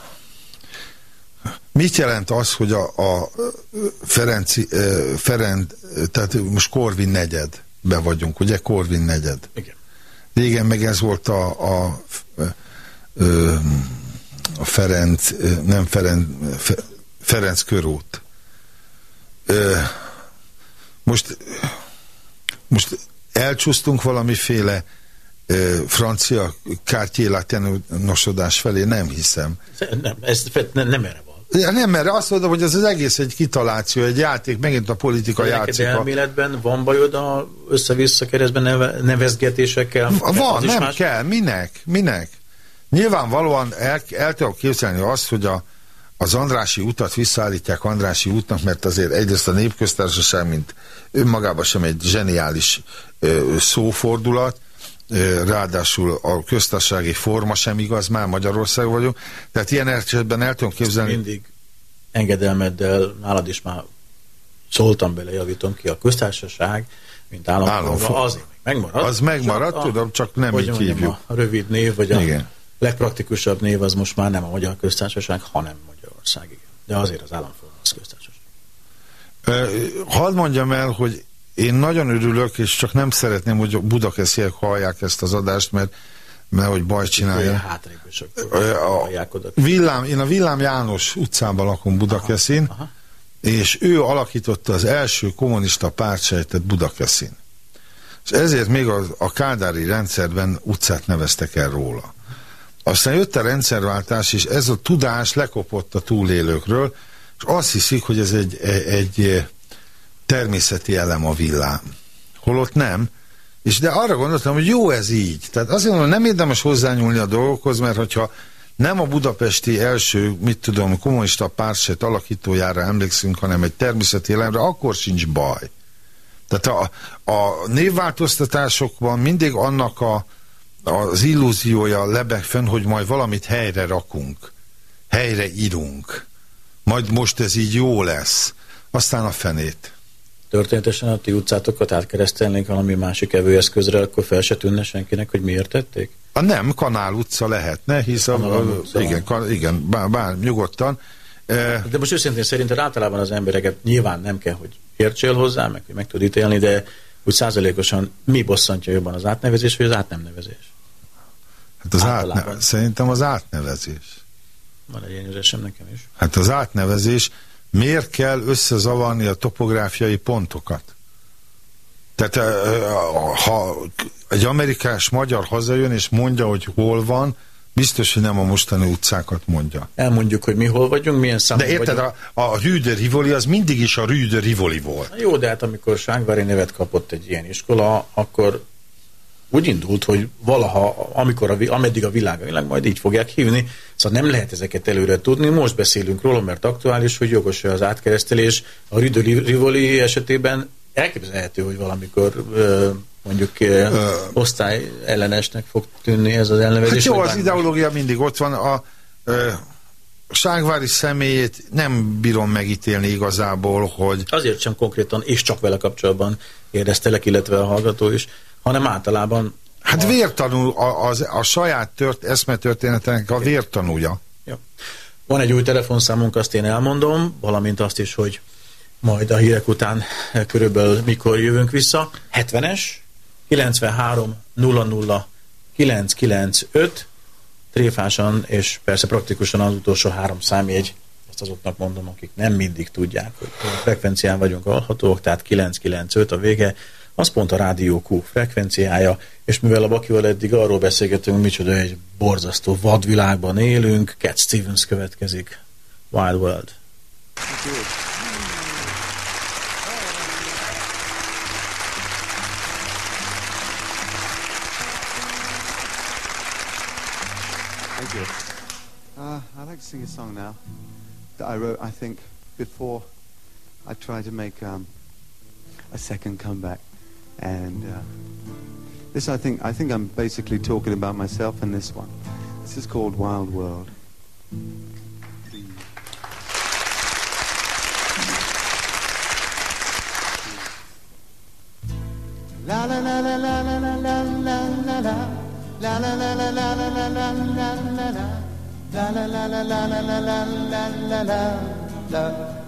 mit jelent az, hogy a, a Ferenci, Ferenc, tehát most Korvin negyedbe vagyunk, ugye Korvin negyed. Igen. Régen meg ez volt a, a, ö, a Ferenc, nem Ferenc, Fe- Ferenc körút. Most, most elcsúsztunk valamiféle francia kártyélátenosodás felé, nem hiszem. Nem, ez nem, nem erre van. Ja, nem, mert azt mondom, hogy ez az egész egy kitaláció, egy játék, megint a politika Neked játszik. a- elméletben van bajod a össze-vissza keresztben neve, nevezgetésekkel? Van, nem más- kell. Minek? Minek? Nyilvánvalóan el, el tudom képzelni azt, hogy a, az Andrási utat visszaállítják Andrási útnak, mert azért egyrészt a népköztársaság, mint önmagában sem egy zseniális ö, szófordulat, ráadásul a köztársasági forma sem igaz, már Magyarország vagyunk, tehát ilyen esetben el tudom képzelni, mindig engedelmeddel, nálad is már szóltam bele, javítom ki, a köztársaság, mint államforma, az megmarad. Az megmarad, Csak tudom, csak nem hogy így mondjam, hívjuk. A rövid név, vagy a Igen. legpraktikusabb név az most már nem a Magyar Köztársaság, hanem Magyarország, igen. De azért az államforma az köztársaság. Hadd mondjam el, hogy én nagyon örülök, és csak nem szeretném, hogy budakesziek hallják ezt az adást, mert, mert hogy baj csinálja. Villám, én a Villám János utcában lakom Budakeszin, aha. és ő alakította az első kommunista pártsejtet Budakeszin. És ezért még a, a kádári rendszerben utcát neveztek el róla. Aztán jött a rendszerváltás, és ez a tudás lekopott a túlélőkről, és azt hiszik, hogy ez egy, egy, egy természeti elem a villám. Holott nem. És de arra gondoltam, hogy jó ez így. Tehát azt mondom, hogy nem érdemes hozzányúlni a dolgokhoz, mert hogyha nem a budapesti első, mit tudom, kommunista pártset alakítójára emlékszünk, hanem egy természeti elemre, akkor sincs baj. Tehát a, a névváltoztatásokban mindig annak a, az illúziója lebeg fönn, hogy majd valamit helyre rakunk, helyre írunk. Majd most ez így jó lesz. Aztán a fenét. Történetesen a ti utcátokat átkeresztelnénk valami másik evőeszközre, akkor fel se tűnne senkinek, hogy miért tették? A nem, Kanál utca lehetne, hisz a, a, utca. igen, kan, igen bár, bár nyugodtan. E, De most őszintén szerinted általában az embereket nyilván nem kell, hogy értsél hozzá, meg hogy meg tud ítélni, de úgy százalékosan mi bosszantja jobban az átnevezés, vagy az átnemnevezés? hát az Általában. átne, szerintem az átnevezés. Van egy ilyen nekem is. Hát az átnevezés, miért kell összezavarni a topográfiai pontokat? Tehát ha egy amerikás magyar hazajön és mondja, hogy hol van, biztos, hogy nem a mostani utcákat mondja. Elmondjuk, hogy mi hol vagyunk, milyen számú De érted, vagyunk. a, a Rüde Rivoli az mindig is a Rüde Rivoli volt. Jó, de hát amikor Ságvári nevet kapott egy ilyen iskola, akkor úgy indult, hogy valaha, amikor a, ameddig a világ a világ, majd így fogják hívni, szóval nem lehet ezeket előre tudni. Most beszélünk róla, mert aktuális, hogy jogos az átkeresztelés. A Rüdő Rivoli esetében elképzelhető, hogy valamikor mondjuk osztály ellenesnek fog tűnni ez az elnevezés. Hát jó, az ideológia mindig ott van. A, ö, Ságvári személyét nem bírom megítélni igazából, hogy Azért sem konkrétan és csak vele kapcsolatban kérdeztelek, illetve a hallgató is, hanem általában hát vértanú, a, az, a saját tört, eszmetörténetenek a vértanúja. Ja. Van egy új telefonszámunk, azt én elmondom, valamint azt is, hogy majd a hírek után körülbelül mikor jövünk vissza. 70-es, 93 00 995, tréfásan és persze praktikusan az utolsó három számjegy, ezt azoknak mondom, akik nem mindig tudják, hogy a frekvencián vagyunk hallhatók, tehát 995 a vége, az pont a Rádió Q frekvenciája, és mivel a Bakival eddig arról beszélgetünk, micsoda egy borzasztó vadvilágban élünk, Cat Stevens következik, Wild World. Thank you. Uh, I'd like to sing a song now that I wrote, I think, before I tried to make um, a second comeback. And uh, this, I think, I think I'm basically talking about myself in this one. This is called Wild World. La la la la la la la la la la la La la la la la la la la la la la La la la la la la la la la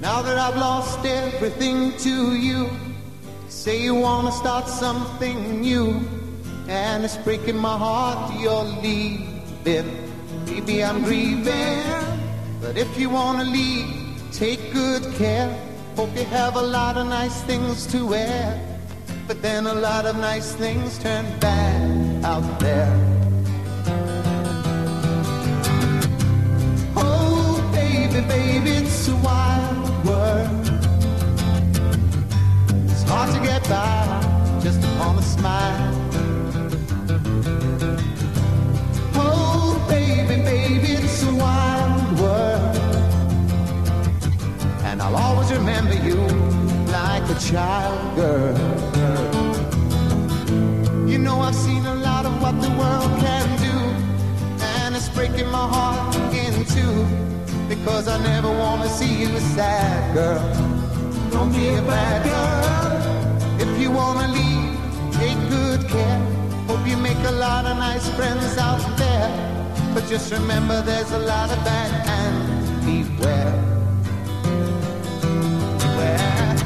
Now that I've lost everything to you Say you wanna start something new. And it's breaking my heart you're leaving. Baby I'm grieving But if you wanna leave Take good care. Hope you have a lot of nice things to wear. But then a lot of nice things turn bad out there. It's a wild world. It's hard to get by just upon a smile. Oh, baby, baby, it's a wild world. And I'll always remember you like a child girl. You know I've seen a lot of what the world can do, and it's breaking my heart in two. Because I never want to see you sad, girl. Don't be a bad girl. If you want to leave, take good care. Hope you make a lot of nice friends out there. But just remember there's a lot of bad and beware. Beware.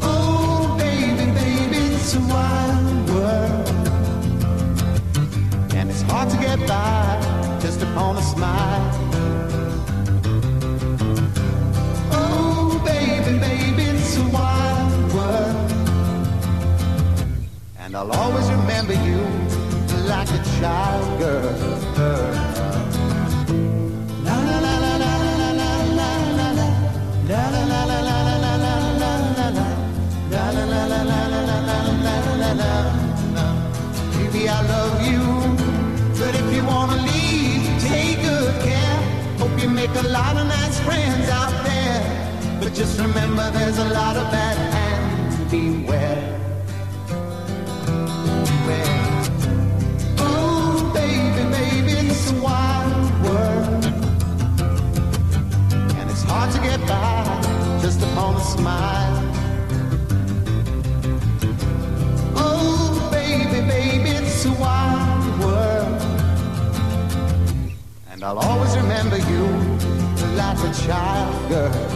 Oh, baby, baby, it's a wild world. And it's hard to get by just upon a smile. Baby, baby, it's a wild world. And I'll always remember you like a child girl. Just remember there's a lot of bad hands. Beware. Beware. Oh, baby, baby, it's a wild world, and it's hard to get by just upon a smile. Oh, baby, baby, it's a wild world. And I'll always remember you like a child girl.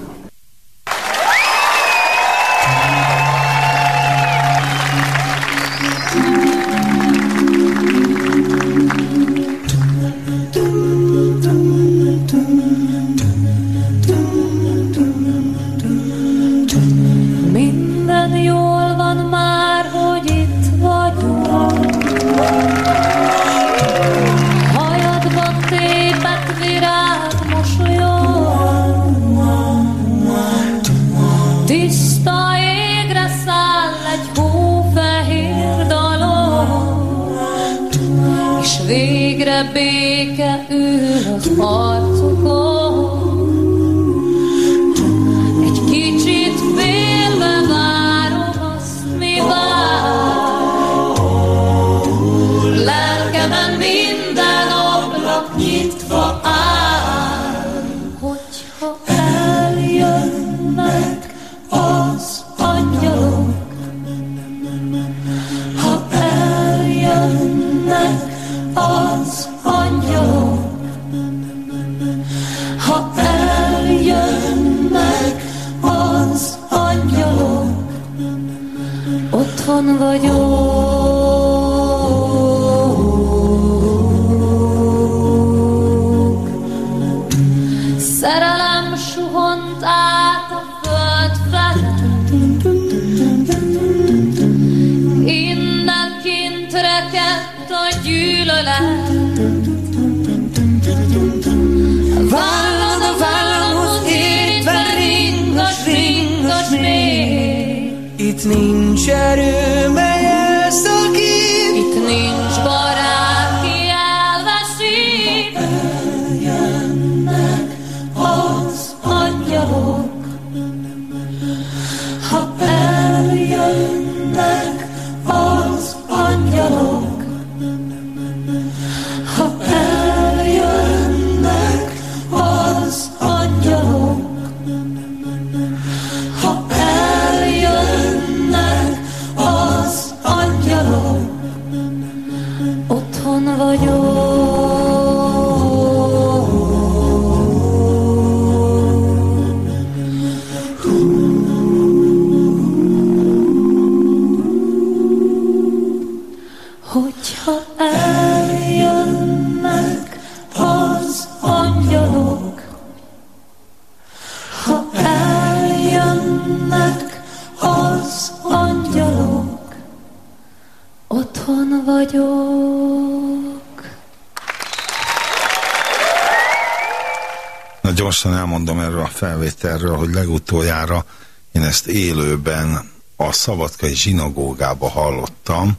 felvételről, hogy legutoljára én ezt élőben a Szabadkai zsinagógába hallottam.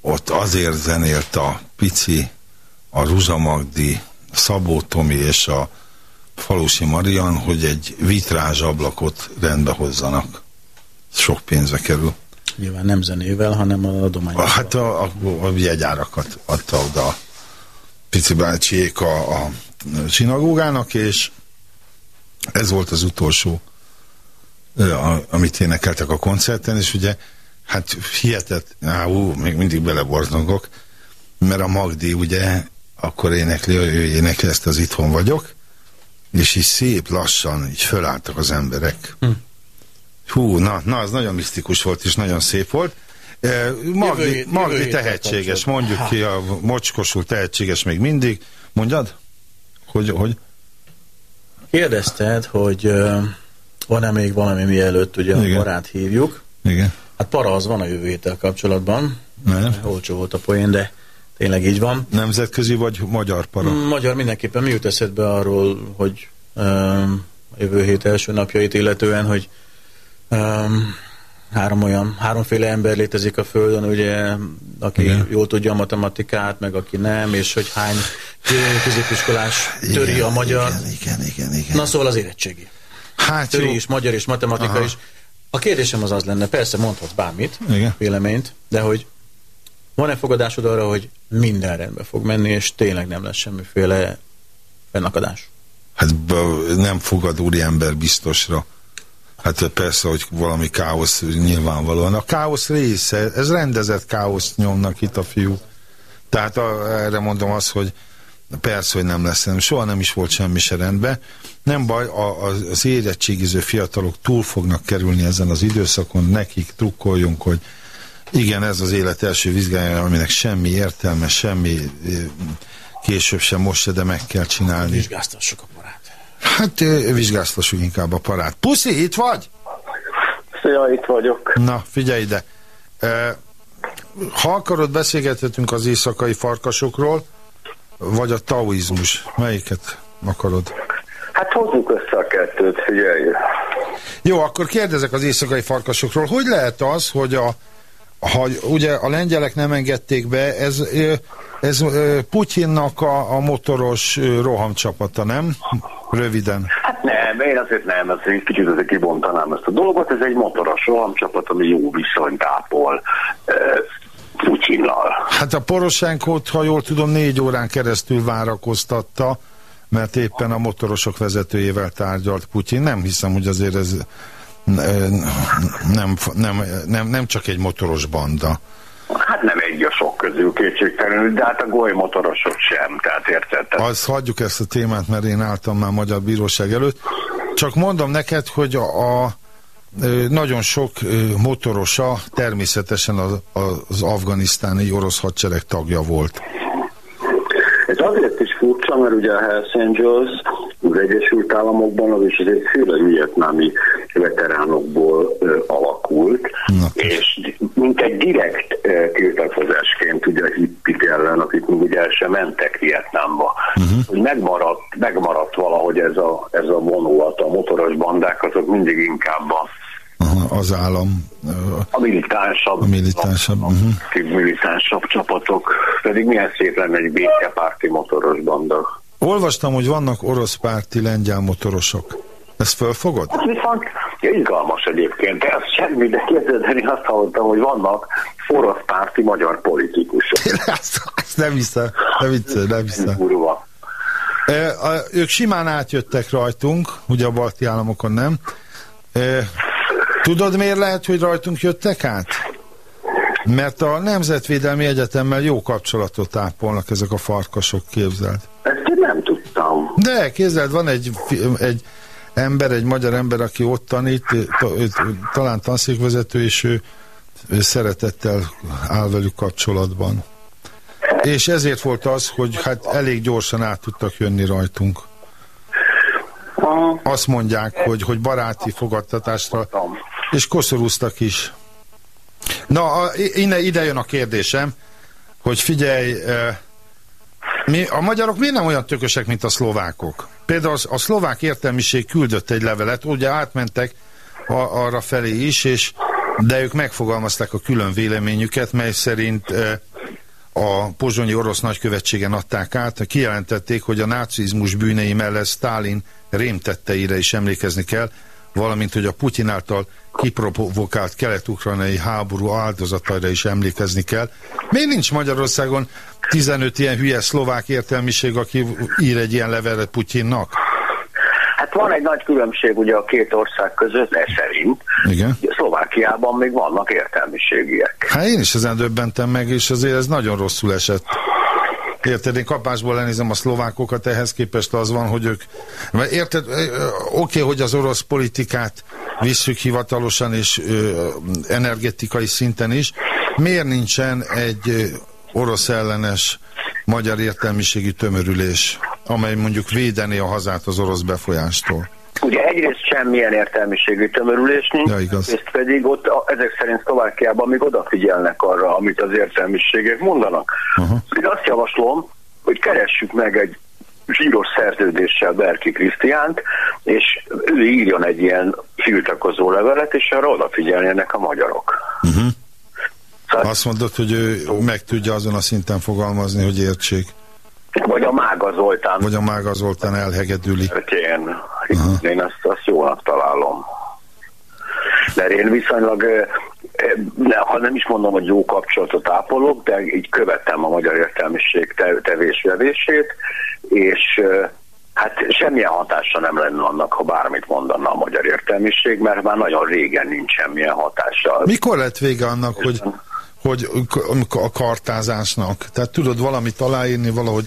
Ott azért zenélt a Pici, a Ruzsa Magdi, Szabó Tomi és a Falusi Marian, hogy egy vitrázs ablakot rendbe hozzanak. Sok pénzbe kerül. Nyilván nem zenével, hanem a adományokkal. Hát a, a, a jegyárakat adta oda a Pici bácsiék a, a sinagógának, és ez volt az utolsó, amit énekeltek a koncerten, és ugye, hát hihetett, á, ú, még mindig beleborzongok, mert a Magdi ugye akkor énekli, ő énekli ezt az Itthon vagyok, és így szép lassan így fölálltak az emberek. Hm. Hú, na, na, az nagyon misztikus volt, és nagyon szép volt. Eh, Magdi, Jövő Magdi jövő tehetséges, mondjuk ki, a mocskosul tehetséges még mindig. Mondjad? Hogy, hogy? Kérdezted, hogy van-e még valami mielőtt ugye Igen. a barát hívjuk. Igen. Hát para az van a jövő héttel kapcsolatban. Nem. Olcsó volt a poén, de tényleg így van. Nemzetközi vagy magyar para? Mm, Magyar mindenképpen mi jut eszedbe arról, hogy um, a jövő hét első napjait illetően, hogy um, három olyan, háromféle ember létezik a Földön, ugye, aki Igen. Igen. jól tudja a matematikát, meg aki nem, és hogy hány középiskolás töri a magyar. Igen, igen, igen. igen. Na szóval az érettségi. hát jó. Töri is, magyar és matematika Aha. is. A kérdésem az az lenne, persze mondhatsz bármit, Igen. véleményt, de hogy van-e fogadásod arra, hogy minden rendbe fog menni, és tényleg nem lesz semmiféle fennakadás? Hát nem fogad úri ember biztosra. Hát persze, hogy valami káosz nyilvánvalóan. A káosz része, ez rendezett káoszt nyomnak itt a fiú. Tehát a, erre mondom azt, hogy persze, hogy nem lesz, nem. soha nem is volt semmi se rendben. Nem baj, a, az, az érettségiző fiatalok túl fognak kerülni ezen az időszakon, nekik trukkoljunk, hogy igen, ez az élet első vizsgája, aminek semmi értelme, semmi eh, később sem, most se, de meg kell csinálni. Vizsgáztassuk a. Hát vizsgáztassuk inkább a parát. Puszi, itt vagy? Szia, itt vagyok. Na, figyelj ide. Ha akarod, beszélgethetünk az éjszakai farkasokról, vagy a taoizmus. Melyiket akarod? Hát hozzuk össze a kettőt, figyelj. Jó, akkor kérdezek az éjszakai farkasokról. Hogy lehet az, hogy a, ha ugye a lengyelek nem engedték be, ez, Ez Putyinnak a, a motoros rohamcsapata, nem? Röviden. Hát nem, én azért nem, ezt egy kicsit azért kibontanám ezt a dolgot. Ez egy motoros rohamcsapat, ami jó viszonyt ápol Putyinnal. Hát a Poroshenkót, ha jól tudom, négy órán keresztül várakoztatta, mert éppen a motorosok vezetőjével tárgyalt Putyin. Nem hiszem, hogy azért ez nem, nem, nem, nem csak egy motoros banda. Hát nem közül kétségtelenül, de hát a goly motorosok sem, tehát érted? Az hagyjuk ezt a témát, mert én álltam már Magyar Bíróság előtt. Csak mondom neked, hogy a, a nagyon sok motorosa természetesen az, az afganisztáni orosz hadsereg tagja volt. Ez azért is furcsa, mert ugye a Hells Angels az Egyesült Államokban az is egy főleg vietnámi veteránokból ö, alakult, Na, és mint egy direkt ö, tiltakozásként ugye a hippik ellen, akik még ugye el sem mentek Vietnámba, uh-huh. hogy megmaradt, megmaradt valahogy ez a, ez a vonulat, a motoros bandák azok mindig inkább a, Aha, az állam. a militánsabb, A militánsabb, a, uh-huh. militánsabb csapatok, pedig milyen szép lenne egy békepárti motoros banda. Olvastam, hogy vannak orosz párti lengyel motorosok. Ezt fölfogod? Ez viszont izgalmas egyébként, ez semmi, de én azt hallottam, hogy vannak orosz párti magyar politikusok. ezt, ezt nem hiszem, nem hiszem, nem hiszem. Kurva. E, a, ők simán átjöttek rajtunk, ugye a balti államokon nem. E, tudod miért lehet, hogy rajtunk jöttek át? Mert a Nemzetvédelmi Egyetemmel jó kapcsolatot ápolnak ezek a farkasok, képzeld. Ezt én nem tudtam. De képzeld, van egy, egy ember, egy magyar ember, aki ott tanít, talán tanszékvezető, és ő, ő szeretettel áll velük kapcsolatban. És ezért volt az, hogy hát elég gyorsan át tudtak jönni rajtunk. Azt mondják, hogy, hogy baráti fogadtatásra. És koszorúztak is. Na, a, ide, ide jön a kérdésem, hogy figyelj, mi, a magyarok miért nem olyan tökösek, mint a szlovákok? Például a, a szlovák értelmiség küldött egy levelet, ugye átmentek a, arra felé is, és de ők megfogalmazták a külön véleményüket, mely szerint a pozsonyi orosz nagykövetségen adták át, kijelentették, hogy a nácizmus bűnei mellett Stálin rémtetteire is emlékezni kell, valamint, hogy a Putyin által kiprovokált kelet-ukrajnai háború áldozataira is emlékezni kell. Miért nincs Magyarországon 15 ilyen hülye szlovák értelmiség, aki ír egy ilyen levelet Putyinnak? Hát van egy nagy különbség ugye a két ország között, ez szerint. Igen. Szlovákiában még vannak értelmiségiek. Hát én is ezen döbbentem meg, és azért ez nagyon rosszul esett. Érted, én kapásból lenézem a szlovákokat, ehhez képest az van, hogy ők... Érted, oké, hogy az orosz politikát visszük hivatalosan és ö, energetikai szinten is. Miért nincsen egy orosz ellenes magyar értelmiségi tömörülés, amely mondjuk védené a hazát az orosz befolyástól? Ugye egyrészt semmilyen értelmiségű tömörülés nincs, Ja, igaz. és pedig ott a, ezek szerint Szlovákiában még odafigyelnek arra, amit az értelmiségek mondanak. Aha. Én azt javaslom, hogy keressük meg egy zsíros szerződéssel Berki Krisztiánt, és ő írjon egy ilyen tiltakozó levelet, és arra odafigyelnének a magyarok. Uh-huh. Szóval, Azt mondod, hogy ő meg tudja azon a szinten fogalmazni, hogy értsék. vagy a Mága Zoltán Vagy a Mága Zoltán elhegedüli. Én, én azt, azt jónak találom. Mert én viszonylag, ha nem is mondom, hogy jó kapcsolatot ápolok, de így követtem a magyar értelmiség te, tevésvevését, és hát semmilyen hatása nem lenne annak, ha bármit mondana a magyar értelmiség, mert már nagyon régen nincs semmilyen hatása. Mikor lett vége annak, hogy, hogy a kartázásnak? Tehát tudod valamit aláírni, valahogy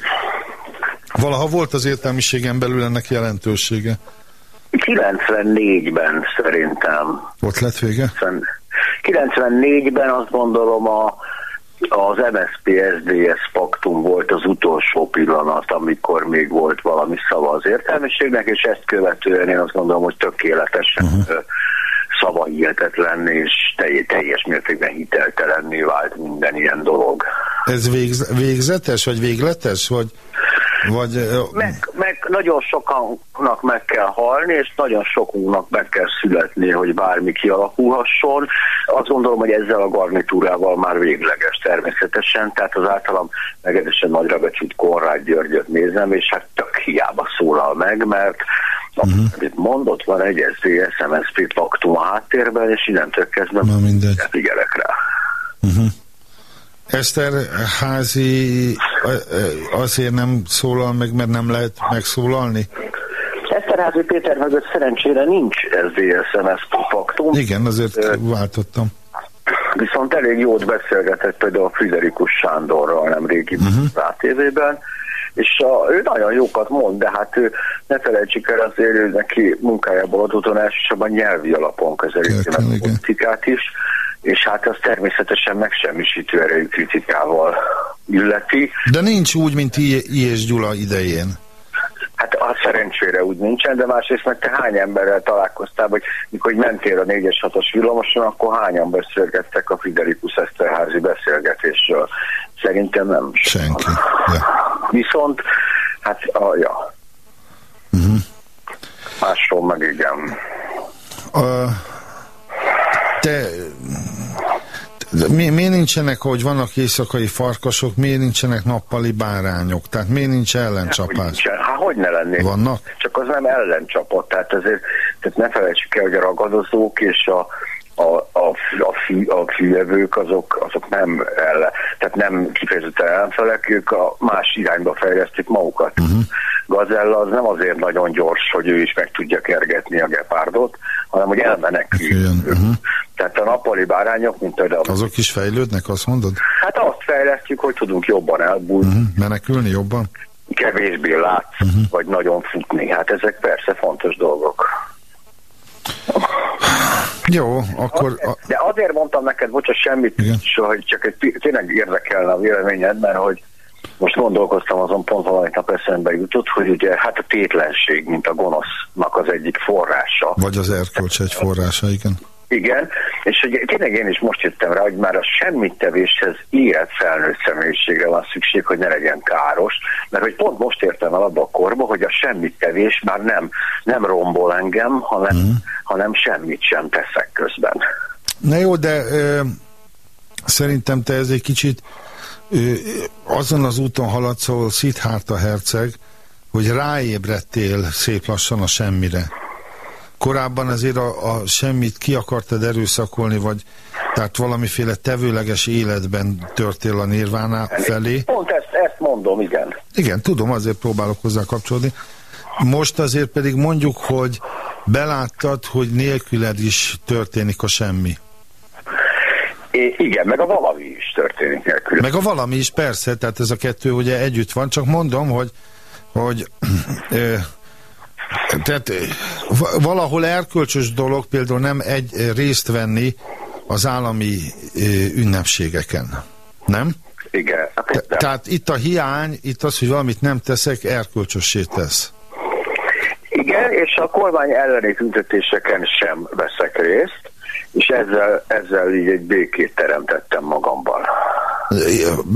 valaha volt az értelmiségen belül ennek jelentősége? 94-ben szerintem. Ott lett vége? 94-ben azt gondolom a, az MSZP-SZDSZ paktum volt az utolsó pillanat, amikor még volt valami szava az értelmiségnek, és ezt követően én azt gondolom, hogy tökéletesen uh-huh. szavahihetetlen és telj, teljes mértékben hiteltelenné vált minden ilyen dolog. Ez végz, végzetes, vagy végletes, vagy, Vagy Meg, meg nagyon sokannak meg kell halni, és nagyon sokunknak meg kell születni, hogy bármi kialakulhasson. Azt gondolom, hogy ezzel a garnitúrával már végleges természetesen, tehát az általam megedesen nagyra becsült Konrád Györgyöt nézem, és hát tök hiába szólal meg, mert uh-huh. amit mondott, van egy SZSZ-MSZP paktum a háttérben, és innentől kezdve figyelek rá. Eszter házi ö, ö, azért nem szólal meg, mert nem lehet megszólalni? Eszterházi Péter mögött szerencsére nincs SZSZ-MSZP paktum. Igen, azért váltottam. Viszont elég jót beszélgetett például Friderikus Sándorral nemrégi uh-huh. ATV-ben, és a, ő nagyon jókat mond, de hát ő, ne felejtsük el azért, ő neki munkájából adódóan elsősorban nyelvi alapon közelíti meg a politikát is, és hát az természetesen megsemmisítő erejű kritikával illeti. De nincs úgy, mint I. És Gyula idején. Hát az szerencsére úgy nincsen, de másrészt meg te hány emberrel találkoztál, vagy mikor mentél a 4-es 6-os villamoson, akkor hányan beszélgettek a Friderikus Eszterházi beszélgetésről? Szerintem nem. Senki. Ja. Viszont, hát, a, ja. Mhm. Másról meg igen. A, te, mi, miért nincsenek, hogy vannak éjszakai farkasok, miért nincsenek nappali bárányok? Tehát miért nincs Hogy ellencsapás? nincsen. Hát hogy ne lennék? Vannak? Csak az nem ellencsapott, tehát azért tehát ne felejtsük el, hogy a ragadozók és a a, a, a, fű, a fűevők azok, azok nem ellen, tehát nem kifejezetten ellenfelek, ők a más irányba fejlesztik magukat. Uh-huh. Gazella az nem azért nagyon gyors, hogy ő is meg tudja kergetni a gepárdot, hanem hogy elmenekül. Igen, uh-huh. Tehát a nappali bárányok, mint például, Azok is fejlődnek, azt mondod? hát azt fejlesztjük, hogy tudunk jobban elbújni, Uh-huh. Menekülni jobban? kevésbé látsz, uh-huh. vagy nagyon futni. Hát ezek persze fontos dolgok. Jó, akkor... A, De azért mondtam neked, bocsás, semmit, Igen. hogy csak egy tényleg érdekelne a véleményed, mert hogy most gondolkoztam azon pont valamit nap eszembe jutott, hogy ugye hát a tétlenség, mint a gonosznak az egyik forrása. vagy az erkölcs egy forrása, igen. Igen, és hogy tényleg én is most jöttem rá, hogy már a semmittevéshez élet felnőtt személyiségre van szükség, hogy ne legyen káros, mert hogy pont most értem el abba a korba, hogy a semmittevés már nem, nem rombol engem, hanem, mm. hanem semmit sem teszek közben. Na jó, de ö, szerintem te ez egy kicsit ö, azon az úton haladsz, ahol Szidhárta herceg, hogy ráébredtél szép lassan a semmire. Korábban azért a, a semmit ki akartad erőszakolni, vagy tehát valamiféle tevőleges életben törtél a nirváná felé. Pont ezt, ezt mondom, igen. Igen, tudom, azért próbálok hozzá kapcsolódni. Most azért pedig mondjuk, hogy beláttad, hogy nélküled is történik a semmi. É, igen, meg a valami is történik nélkül. Meg a valami is, persze, tehát ez a kettő ugye együtt van, csak mondom, hogy, hogy ö, tehát va- valahol erkölcsös dolog például nem egy ö, részt venni az állami ö, ünnepségeken. Nem? Igen. Hát Te, tehát itt a hiány, itt az, hogy valamit nem teszek, erkölcsössé tesz. Igen, és a kormány elleni tüntetéseken sem veszek részt, és ezzel, ezzel így egy békét teremtettem magamban.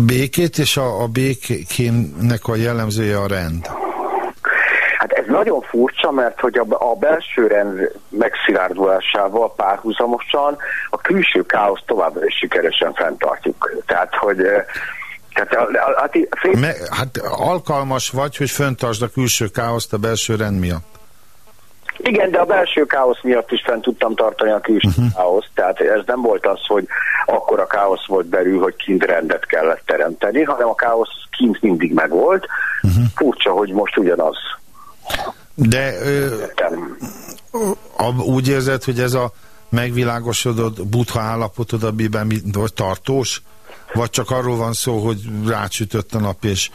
Békét, és a, a békének a jellemzője a rend. Nagyon furcsa, mert hogy a, a belső rend megszilárdulásával párhuzamosan a külső káosz továbbra is sikeresen fenntartjuk. Tehát, hogy eh, tehát a, a, a, a, fél, Me, hát alkalmas vagy, hogy föntartsd a külső káoszt a belső rend miatt. Igen, de a belső káosz miatt is fent tudtam tartani a külső uh-huh. káoszt, tehát ez nem volt az, hogy akkor a káosz volt belül, hogy kint rendet kellett teremteni, hanem a káosz kint mindig megvolt. Uh-huh. Furcsa, hogy most ugyanaz. De ö, Nem. a, úgy érzed, hogy ez a megvilágosodott butha állapotod, amiben mi, vagy tartós? Vagy csak arról van szó, hogy rácsütött a nap, és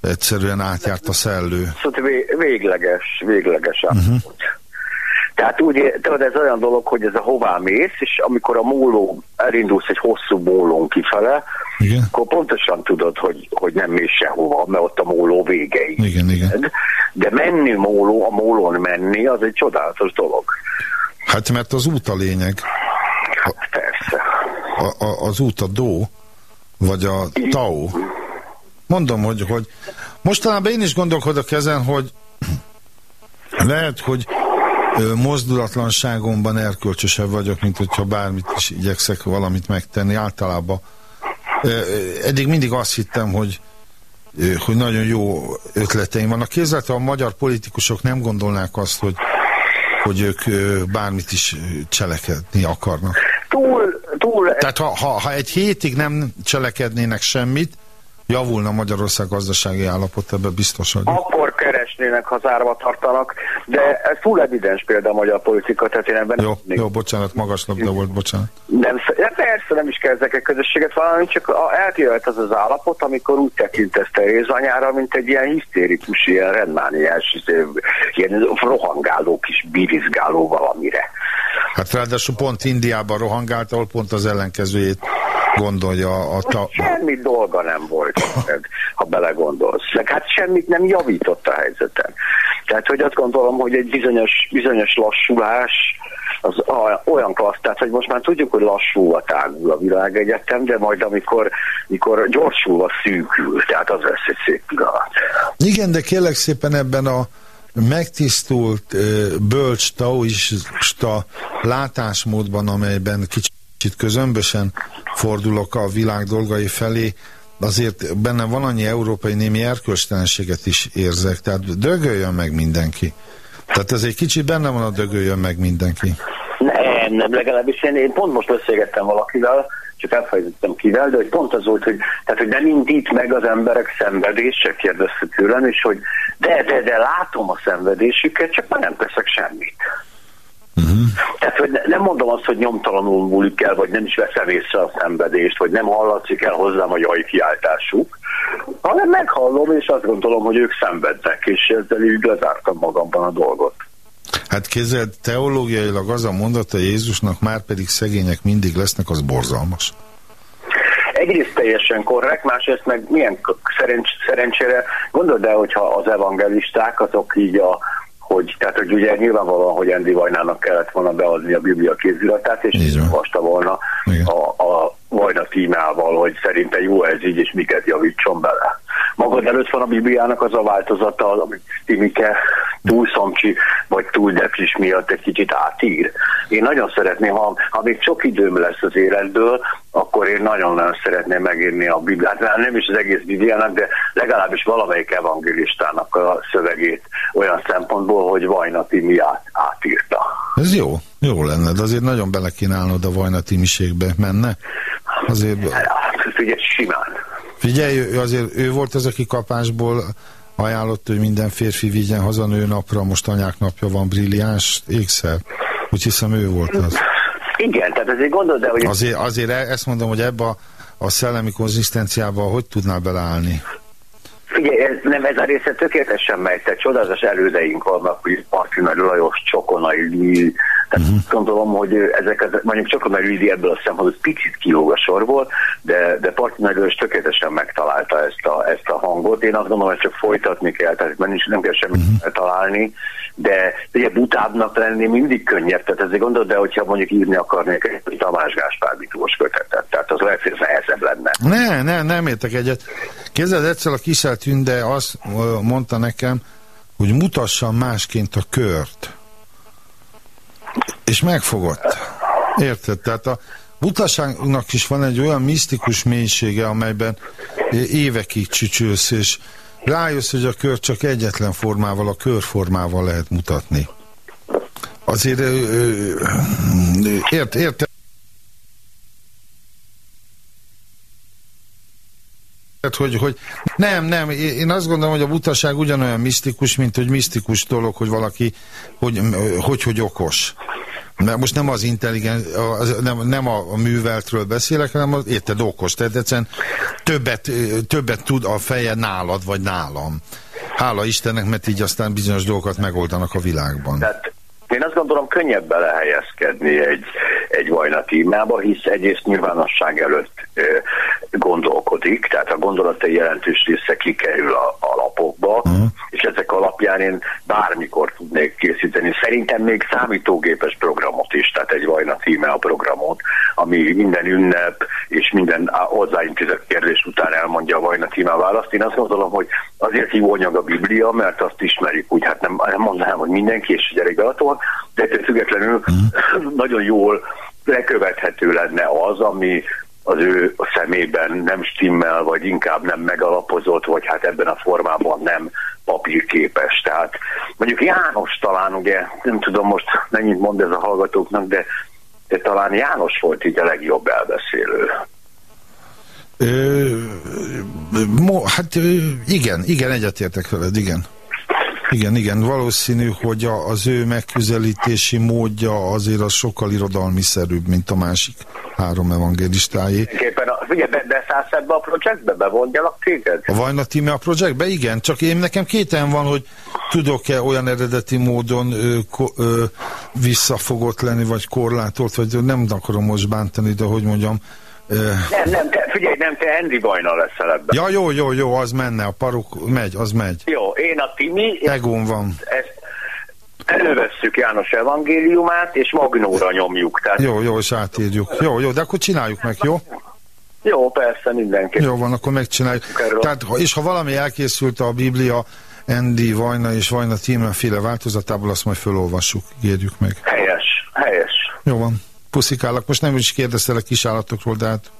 egyszerűen átjárt a szellő? Szóval vé- végleges, végleges uh-huh. Tehát úgy, tudod, ez olyan dolog, hogy ez a hová mész, és amikor a móló elindulsz egy hosszú mólón kifele, Igen? akkor pontosan tudod, hogy, hogy nem mész sehova, mert ott a móló végei. Igen, igen. De menni móló, a mólón menni, az egy csodálatos dolog. Hát mert az út a lényeg. Hát persze. A, a, az út a dó, vagy a tau. Mondom, hogy, hogy Mostanában én is gondolkodok ezen, hogy lehet, hogy mozdulatlanságomban erkölcsösebb vagyok, mint hogyha bármit is igyekszek valamit megtenni. Általában eddig mindig azt hittem, hogy hogy nagyon jó ötleteim vannak. Képzelte, a magyar politikusok nem gondolnák azt, hogy, hogy ők bármit is cselekedni akarnak. Túl, túl Tehát ha, ha, ha egy hétig nem cselekednének semmit, javulna Magyarország gazdasági állapot, ebben biztos vagyok. akkor keresnének, ha zárva tartanak, de ez túl evidens példa a magyar politika, tehát én ebben Jó, nem jó, bocsánat, magas labda volt, bocsánat. Nem, persze nem is kezdek egy közösséget valami, csak a- eltérhet az az állapot, amikor úgy tekintesz Terézanyára, mint egy ilyen hisztérikus, ilyen rendmániás, izé, ilyen rohangáló kis birizgáló valamire. Hát ráadásul pont Indiában rohangált, ahol pont az ellenkezőjét gondolja a... Ta... Semmi dolga nem volt, ha belegondolsz. Meg hát semmit nem javított a helyzeten. Tehát, hogy azt gondolom, hogy egy bizonyos, bizonyos lassulás az a- olyan klassz, tehát, hogy most már tudjuk, hogy lassulva tágul a világegyetem, de majd amikor mikor gyorsulva szűkül, tehát az lesz egy szép pillanat. Igen, de kérlek szépen ebben a megtisztult, bölcs, taoista látásmódban, amelyben kicsit közömbösen fordulok a világ dolgai felé, azért benne van annyi európai némi erkölcstelenséget is érzek, tehát dögöljön meg mindenki. Tehát ez egy kicsit benne van a dögöljön meg mindenki. Nem, nem, legalábbis én, én pont most beszélgettem valakivel, csak elfelejtettem kivel, de hogy pont az volt, hogy, tehát, hogy nem indít meg az emberek szenvedése, kérdezte tőlem, és hogy de, de, de látom a szenvedésüket, csak már nem teszek semmit. Uh-huh. Tehát, hogy ne- nem mondom azt, hogy nyomtalanul múlik el, vagy nem is veszem észre a szenvedést, vagy nem hallatszik el hozzám a jaj kiáltásuk, hanem meghallom, és azt gondolom, hogy ők szenvednek, és ezzel így lezártam magamban a dolgot. Hát kézzel teológiailag az a mondata Jézusnak, már pedig szegények mindig lesznek, az borzalmas. egyrészt teljesen korrekt, másrészt meg milyen szerencs, szerencsére gondold el, hogyha az evangelisták azok így a hogy, tehát, hogy ugye nyilvánvalóan, hogy Andy Vajnának kellett volna beadni a Biblia kéziratát, és Így olvasta volna Igen. a, a Vajna tímával, hogy szerinte jó ez így, és miket javítson bele. Magad előtt van a Bibliának az a változata, amit Timike túl szomcsi, vagy túl depris miatt egy kicsit átír. Én nagyon szeretném, ha, ha még sok időm lesz az életből, akkor én nagyon-nagyon szeretném megírni a Bibliát. Nem is az egész Bibliának, de legalábbis valamelyik evangelistának a szövegét olyan szempontból, hogy Vajna Timi át, átírta. Ez jó, jó lenne, de azért nagyon belekínálnod a Vajna Timiségbe, menne? Azért, Hát, Figyelj, simán. Figyelj, ő azért ő volt az, aki kapásból ajánlott, hogy minden férfi vigyen haza nő napra, most anyák napja van, brilliáns ékszer. Úgy hiszem ő volt az. Igen, tehát azért gondold el, hogy Azért, azért e- ezt mondom, hogy ebbe a, a szellemi konzisztenciába hogy tudnál beleállni? Figyelj, ez, nem, ez a része tökéletesen megy, tehát csodálatos elődeink vannak, hogy Martina Lajos, Csokonai Lili, tehát uh-huh. gondolom, hogy ezek, az- mondjuk Csokonai Lili ebből a szempontból picit kilóg a sorból, de, de Martina Lajos tökéletesen megtalálta ezt a, ezt a hangot. Én azt gondolom, hogy csak folytatni kell, tehát nem, is, nem kell semmit uh-huh. találni, de ugye butábbnak lenni mindig könnyebb, tehát ezért gondolod, de hogyha mondjuk írni akarnék egy Tamás Gáspár Miklós kötetet, tehát az lehet, hogy ez nehezebb lenne. Ne, ne, nem értek egyet. Képzeld, egyszer a Kisel Tünde azt mondta nekem, hogy mutassam másként a kört. És megfogott. Érted? Tehát a butaságnak is van egy olyan misztikus mélysége, amelyben évekig csücsülsz, és rájössz, hogy a kör csak egyetlen formával, a körformával lehet mutatni. Azért ért, ért, hogy, hogy nem, nem, én azt gondolom, hogy a butaság ugyanolyan misztikus, mint hogy misztikus dolog, hogy valaki, hogy, hogy, hogy okos. Mert most nem az intelligens, az, nem, nem a, műveltről beszélek, hanem az, érted, okos. Tehát egyszerűen többet, többet tud a feje nálad, vagy nálam. Hála Istennek, mert így aztán bizonyos dolgokat megoldanak a világban. Tehát én azt gondolom, könnyebb belehelyezkedni egy, egy vajna témába, hisz egyrészt nyilvánosság előtt gondolkodik, tehát a gondolatai jelentős része kikerül a, a lapokba, uh-huh. és ezek alapján én bármikor tudnék készíteni. Szerintem még számítógépes programot is, tehát egy Vajna címe a programot, ami minden ünnep és minden hozzáintézett kérdés után elmondja a Vajna címe a választ. Én azt gondolom, hogy azért jó anyag a Biblia, mert azt ismerik, úgy hát nem, nem mondanám, hogy mindenki és gyerek belatol, de ettől függetlenül nagyon jól lekövethető lenne az, ami az ő szemében nem stimmel, vagy inkább nem megalapozott, vagy hát ebben a formában nem papírképes. Tehát mondjuk János talán, ugye, nem tudom most mennyit mond ez a hallgatóknak, de, de talán János volt így a legjobb elbeszélő. Ö, mo, hát igen, igen, egyetértek veled, igen. Igen, igen, valószínű, hogy a, az ő megközelítési módja azért az sokkal irodalmiszerűbb, mint a másik három evangélistáé. Képen a, figyelj, be, beszállsz ebbe a projektbe, bevonjalak téged? A Vajna Tíme a projektbe? Igen, csak én nekem kéten van, hogy tudok-e olyan eredeti módon ö, ko, ö, visszafogott lenni, vagy korlátolt, vagy nem akarom most bántani, de hogy mondjam. Nem, nem, te, figyelj, nem, te Andy Vajna leszel ebben. ja, jó, jó, jó, az menne, a paruk megy, az megy. Jó, én a Timi, Egón van. ezt elővesszük János evangéliumát, és Magnóra nyomjuk. Tehát Jó, jó, és átírjuk. Jó, jó, de akkor csináljuk meg, jó? Jó, persze, mindenki. Jó van, akkor megcsináljuk. Erről. Tehát, és ha valami elkészült a Biblia Andy Vajna és Vajna Tímen féle változatából, azt majd felolvassuk, írjuk meg. Helyes, helyes. Jó van. Puszikálok. Most nem is kérdeztelek kisállatokról, de hát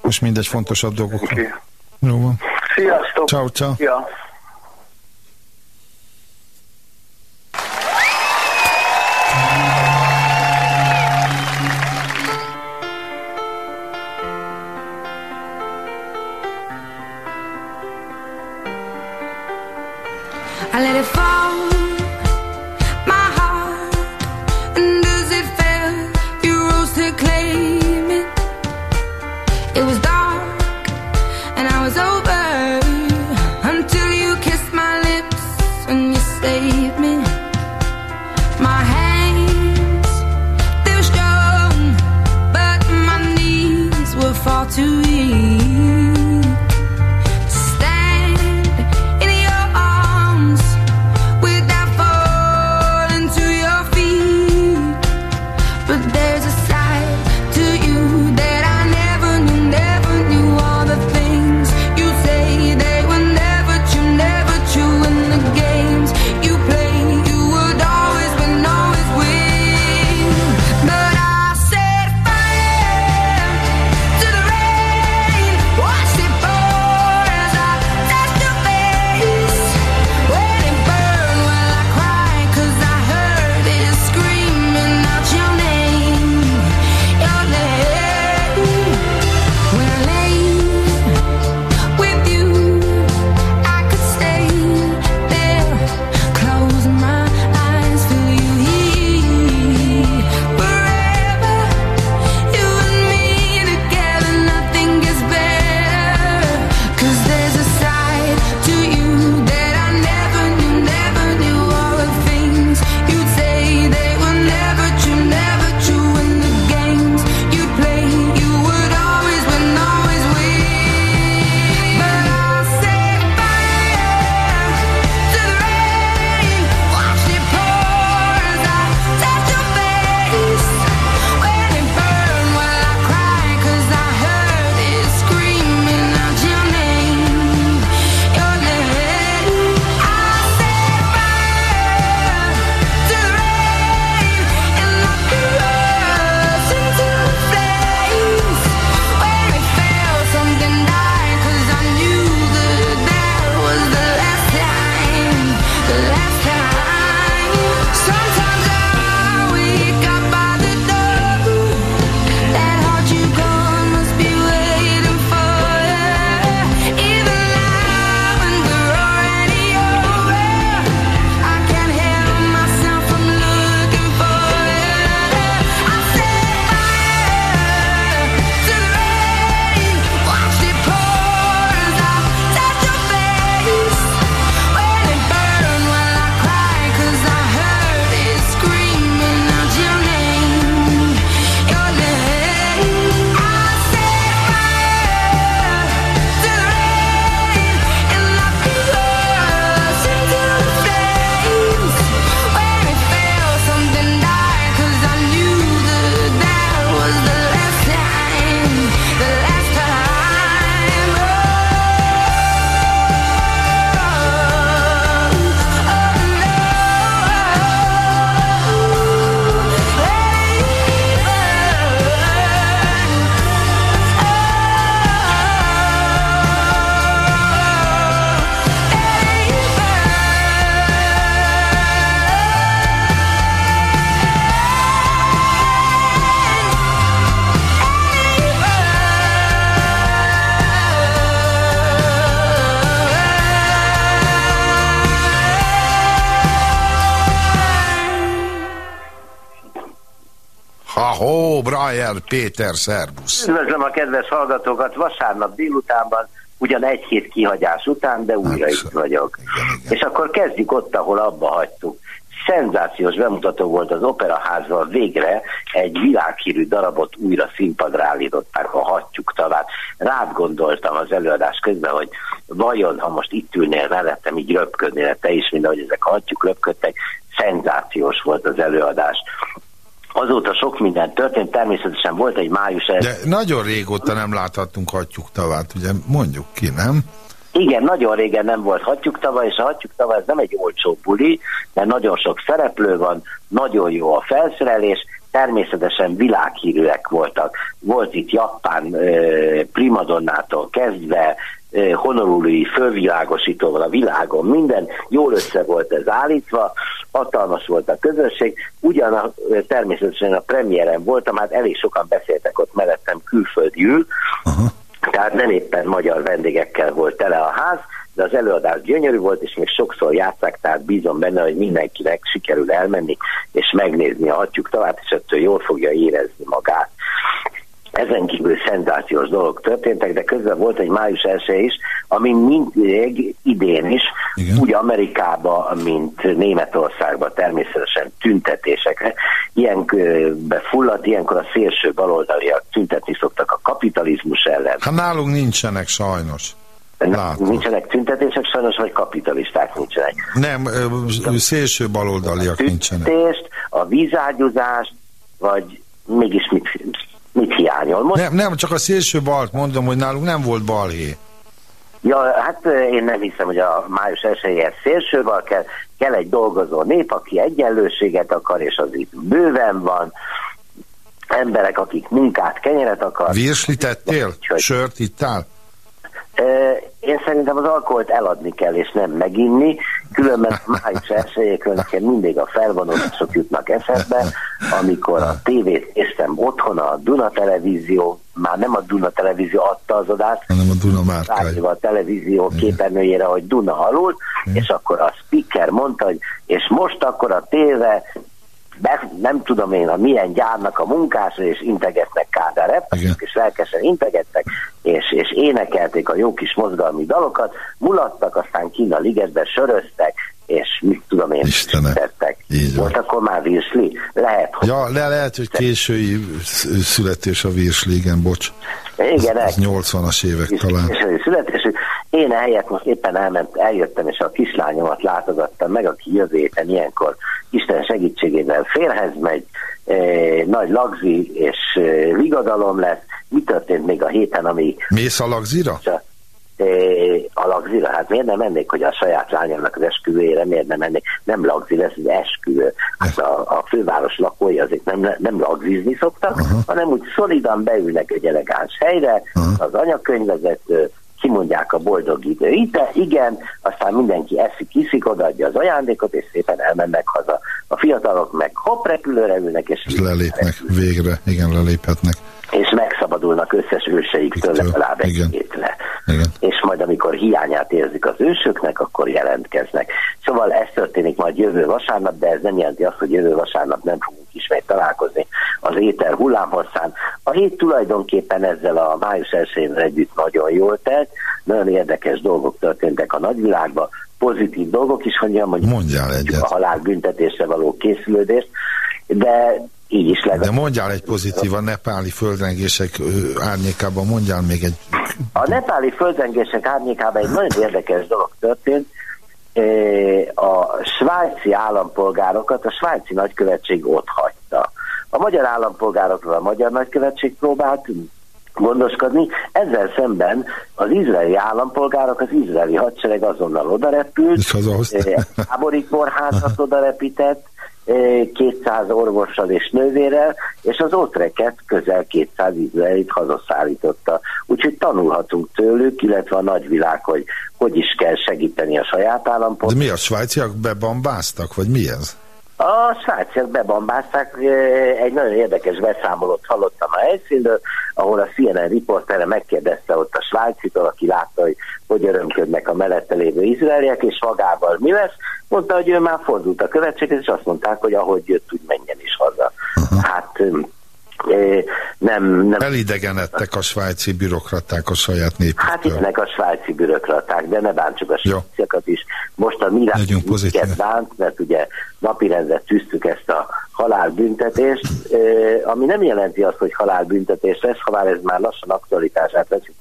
most mindegy fontosabb dolgokról. Oké. Jó van. Sziasztok! Ciao, ciao. Ja. Péter, szervusz. Üdvözlöm a kedves hallgatókat vasárnap délutánban, ugyan egy hét kihagyás után, de újra Hát, itt vagyok. És akkor kezdjük ott, ahol abba hagytuk. Szenzációs bemutató volt az operaházban, végre egy világhírű darabot újra színpadra állították, a hattyúk tavát. Rád gondoltam az előadás közben, hogy vajon, ha most itt ülnél mellettem, így röpködnél te is, mint ahogy ezek a hattyúk röpködtek, szenzációs volt az előadás. Azóta sok minden történt, természetesen volt egy május el... De nagyon régóta nem láthattunk hattyúk tavát, ugye mondjuk ki, nem? Igen, nagyon régen nem volt hattyúk tava, és a hattyúk tava ez nem egy olcsó buli, mert nagyon sok szereplő van, nagyon jó a felszerelés, természetesen világhírűek voltak. Volt itt Japán eh, primadonnától kezdve, eh, Honolului fölvilágosítóval a világon, minden jól össze volt ez állítva, hatalmas volt a közösség, ugyan a, eh, természetesen a premiéren voltam, hát elég sokan beszéltek ott mellettem külföldiül, tehát nem éppen magyar vendégekkel volt tele a ház, de az előadás gyönyörű volt, és még sokszor játszák, tehát bízom benne, hogy mindenkinek sikerül elmenni, és megnézni a hattyúk tavát, és ettől jól fogja érezni magát. Ezen kívül szenzációs dolgok történtek, de közben volt egy május első is, ami mindig idén is, Igen. úgy Amerikába, mint Németországba természetesen tüntetésekre. Ilyenbe fulladt, ilyenkor a szélső baloldaliak tüntetni szoktak a kapitalizmus ellen. Hát nálunk nincsenek sajnos. Látom. Nincsenek tüntetések sajnos, vagy kapitalisták nincsenek. Nem, szélső baloldaliak nincsenek. Tüntetést, a vízágyúzást, vagy mégis mit, mit hiányol? Most, Nem, nem, csak a szélső balt mondom, hogy nálunk nem volt balhé. Ja, hát eh, én nem hiszem, hogy a május 1 szélsővel kell, kell egy dolgozó nép, aki egyenlőséget akar, és az itt bőven van. Emberek, akik munkát, kenyeret akar. Úgyhogy- Sört ittál? Én szerintem az alkoholt eladni kell, és nem meginni, különben május elsőjékről nekem mindig a felvonulások jutnak eszembe, amikor a tévét néztem otthon, a Duna Televízió, már nem a Duna Televízió adta az adást, Hanem a Duna ráhívva a televízió képernyőjére, hogy Duna alul, és akkor a speaker mondta, hogy és most akkor a téve be, nem tudom én, a milyen gyárnak a munkásra, és integetnek Kádár Igen. repesek, és lelkesen integettek, és, és énekelték a jó kis mozgalmi dalokat, mulattak, aztán kinn a ligetbe söröztek, és mit tudom én, tettek. Volt akkor már virsli? Lehet, hogy Ja, le lehet, hogy késői sz- születés a Virsli, igen, bocs. igen, Az 80-as évek talán. És ő születésű. Én helyett most éppen elment, eljöttem, és a kislányomat látogattam meg, aki jövő héten ilyenkor Isten segítségével férhez megy, e, nagy lagzi és e, vigadalom lesz. Mi történt még a héten, ami Mész a lagzira? e, a lagzira? Hát miért nem mennék, hogy a saját lányomnak az esküvőjére, miért nem mennék? Nem lagzi lesz, az esküvő. Hát a, a főváros lakói azért nem, nem lagzizni szoktak, Aha. hanem úgy szolidan beülnek egy elegáns helyre, Aha. az anyakönyvezető, kimondják a boldog idő. Itt, igen, aztán mindenki eszik, iszik, odaadja az ajándékot, és szépen elmennek haza. A fiatalok meg hopp repülőre ülnek, és, És lelépnek végre, igen, leléphetnek. És megszabadulnak összes őseiktől Iktől, legalább egy hétre. És majd amikor hiányát érzik az ősöknek, akkor jelentkeznek. Szóval ez történik majd jövő vasárnap, de ez nem jelenti azt, hogy jövő vasárnap nem fogunk ismét találkozni az éter hullámhosszán. A hét tulajdonképpen ezzel a május 1 együtt nagyon jól telt, nagyon érdekes dolgok történtek a nagyvilágban, pozitív dolgok is, hogy mondjuk Mondjál egyet. a halálbüntetésre való készülődést, de így is De legalább. mondjál egy pozitív, a nepáli földrengések árnyékában mondjál még egy... A nepáli földrengések árnyékában egy nagyon érdekes dolog történt. A svájci állampolgárokat a svájci nagykövetség ott hagyta. A magyar állampolgárokról a magyar nagykövetség próbált gondoskodni, ezzel szemben az izraeli állampolgárok, az izraeli hadsereg azonnal odarepült, tábori kórházat odarepített, 200 orvossal és nővérrel, és az otreket közel 200 izraelit hazaszállította. Úgyhogy tanulhatunk tőlük, illetve a nagyvilág, hogy hogy is kell segíteni a saját De állampolgárokat. mi a svájciak bebambáztak, vagy mi ez? A svájciak bebambázták, egy nagyon érdekes beszámolót hallottam a helyszínről, ahol a CNN riportere megkérdezte ott a svájcitól, aki látta, hogy hogy örömködnek a mellette lévő izraeliek, és magával mi lesz. Mondta, hogy ő már fordult a követséghez, és azt mondták, hogy ahogy jött, úgy menjen is haza. Hát öm, eh, nem, nem Elidegenedtek a svájci bürokraták a saját Hát népüktől. ilyenek a svájci bürokraták, de ne bántsuk a svájciakat is. Most a mi bánt, mert ugye napirendre tűztük ezt a halálbüntetést, ami nem jelenti azt, hogy halálbüntetés lesz, ha bár ez már lassan aktualitását veszi,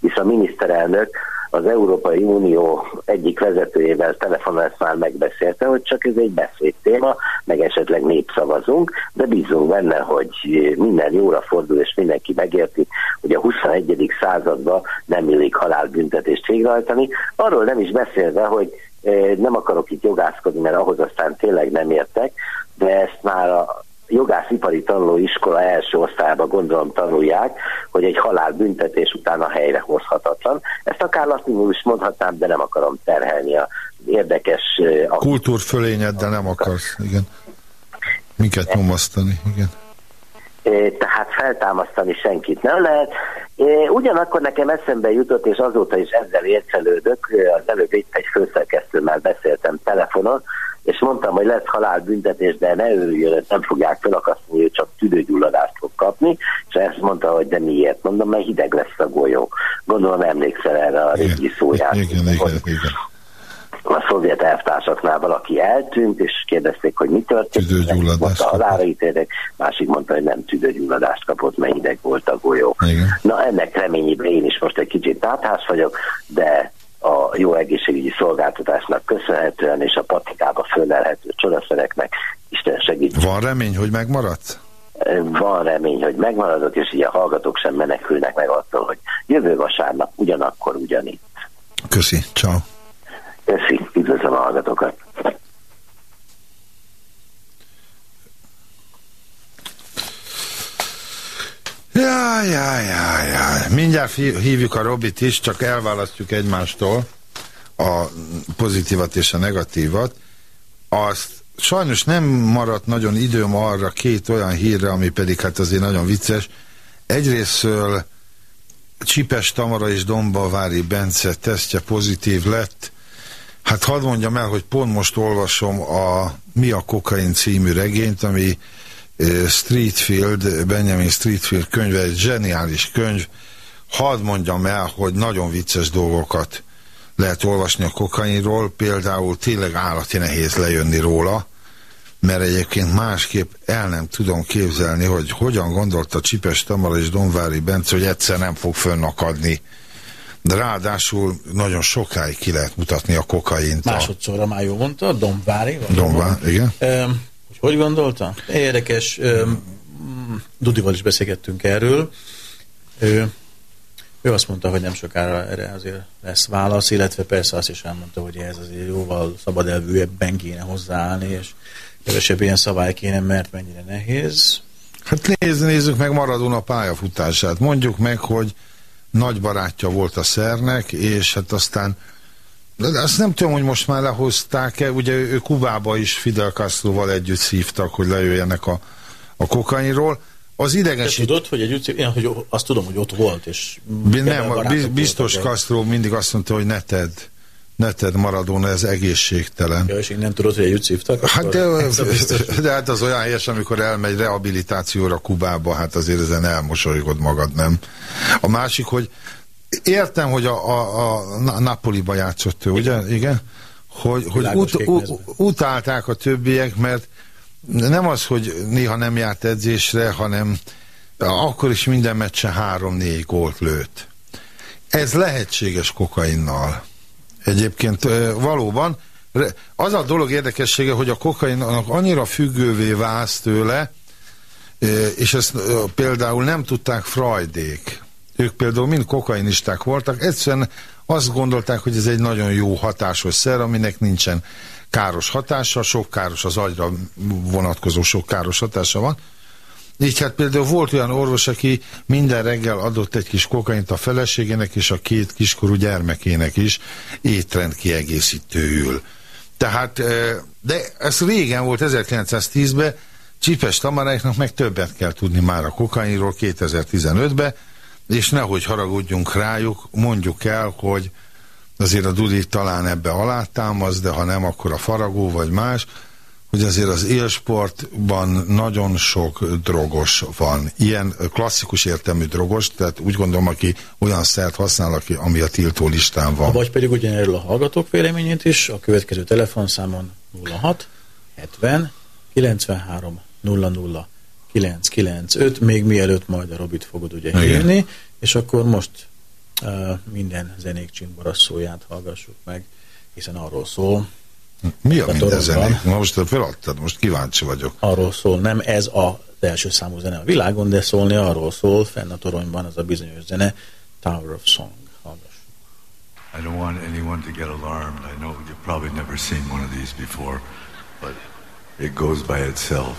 hisz a miniszterelnök az Európai Unió egyik vezetőjével telefonon ezt már megbeszélte, hogy csak ez egy beszéd téma, meg esetleg népszavazunk, de bízunk benne, hogy minden jóra fordul, és mindenki megérti, hogy a 21. században nem illik halálbüntetést végrehajtani. Arról nem is beszélve, hogy nem akarok itt jogászkodni, mert ahhoz aztán tényleg nem értek, de ezt már a jogászipari tanulóiskola első osztályában gondolom tanulják, hogy egy halálbüntetés utána helyre hozhatatlan. Ezt akár latinul is mondhatnám, de nem akarom terhelni a érdekes... a- Kultúrfölényeddel nem akarsz, igen. Minket nyomasztani, igen. Eh, tehát feltámasztani senkit nem lehet. Eh, Ugyanakkor nekem eszembe jutott, és azóta is ezzel ércelődök, eh, az előbb itt egy főszerkesztőmmel beszéltem telefonon, és mondtam, hogy lesz halálbüntetés, de ne örüljön, nem fogják felakasztani, ő csak tüdőgyulladást fog kapni, és ezt mondta, hogy de miért? Mondom, mert hideg lesz a golyó. Gondolom emlékszel erre a régi szóját. Igen, igen, igen. A szovjet elvtársaknál valaki eltűnt, és kérdezték, hogy mi történt. Tüdőgyulladást Mondta, kapott. halára ítéltek, másik mondta, hogy nem tüdőgyulladást kapott, mert hideg volt a golyó. Igen. Na ennek reményében én is most egy kicsit táthás vagyok, de a jó egészségügyi szolgáltatásnak köszönhetően és a patikába fölelhető csodaszereknek Isten segít. Van remény, hogy megmaradsz? Van remény, hogy megmaradok, és így a hallgatók sem menekülnek meg attól, hogy jövő vasárnap ugyanakkor ugyanitt. Köszi, ciao. Köszi, üdvözlöm a hallgatókat. Ja, ja, ja, ja. Mindjárt hí- hívjuk a Robit is, csak elválasztjuk egymástól a pozitívat és a negatívat. Azt sajnos nem maradt nagyon időm arra két olyan hírre, ami pedig hát azért nagyon vicces. Egyrésztől Csipes Tamara és Dombavári Bence tesztje pozitív lett. Hát hadd mondjam el, hogy pont most olvasom a Mi a kokain című regényt, ami Streetfield, Benjamin Streetfield könyve, egy zseniális könyv. Hadd mondjam el, hogy nagyon vicces dolgokat lehet olvasni a kokainról, például tényleg állati nehéz lejönni róla, mert egyébként másképp el nem tudom képzelni, hogy hogyan gondolta Csipes Tamara és Donvári Bence, hogy egyszer nem fog fönnakadni. De ráadásul nagyon sokáig ki lehet mutatni a kokaint. Másodszorra már jó mondta, Dombvári. Dombvá, igen. Öm, hogy hogy gondolta? Érdekes, öm, Dudival is beszélgettünk erről. Ő, ő azt mondta, hogy nem sokára erre azért lesz válasz, illetve persze azt is elmondta, hogy ez azért jóval szabad elvűebben kéne hozzáállni, és kevesebb ilyen szabály kéne, mert mennyire nehéz. Hát nézz, nézzük meg Maradona pályafutását. Mondjuk meg, hogy nagy barátja volt a szernek, és hát aztán de azt nem tudom, hogy most már lehozták-e, ugye ő Kubába is Fidel Castroval együtt szívtak, hogy lejöjjenek a, a kokainról. Az Te idegesít... tudod, hogy egy utca, én hogy azt tudom, hogy ott volt, és Nem, biztos Castro mindig azt mondta, hogy ne tedd, ne tedd Maradona, ez egészségtelen. Ja, és én nem tudod, hogy szívtak? Hát de, de hát az olyan helyes, amikor elmegy rehabilitációra Kubába, hát azért ezen elmosolygod magad, nem? A másik, hogy értem, hogy a, a, a Na- Napoliba játszott ő, ugye? Igen? Hogy, hogy ut, kék u, mezben. utálták a többiek, mert nem az, hogy néha nem járt edzésre, hanem akkor is minden meccsen három-négy gólt lőtt. Ez lehetséges kokainnal. Egyébként valóban. Az a dolog érdekessége, hogy a kokainnak annyira függővé válsz tőle, és ezt például nem tudták Freudék. Ők például mind kokainisták voltak, egyszerűen azt gondolták, hogy ez egy nagyon jó hatásos szer, aminek nincsen káros hatása, sok káros az agyra vonatkozó sok káros hatása van, így hát például volt olyan orvos, aki minden reggel adott egy kis kokaint a feleségének és a két kiskorú gyermekének is étrend kiegészítőül. Tehát, eh, de ez régen volt, 1910-ben, Csipes Tamaráiknak meg többet kell tudni már a kokainról 2015-ben, és nehogy haragudjunk rájuk, mondjuk el, hogy azért a Dudi talán ebbe alátámasz, de ha nem, akkor a faragó vagy más, hogy azért az élsportban nagyon sok drogos van. Ilyen klasszikus értelmű drogos, tehát úgy gondolom, aki olyan szert használ, aki, ami a tiltó listán van. Vagy pedig ugyanerről a hallgatók véleményét is a következő telefonszámon 06 70 93 00 995, még mielőtt majd a Robit fogod ugye Igen. hívni, és akkor most uh, minden zenék csimbarasszóját hallgassuk meg, hiszen arról szól, Mi a a minden zenék? Na most feladtad, most kíváncsi vagyok. arról szól, nem ez a első számú zene a világon, de szólni arról szól, fenn a toronyban az a bizonyos zene, Tower of Song. Hallgassuk. I don't want anyone to get alarmed. I know you've probably never seen one of these before, but it goes by itself.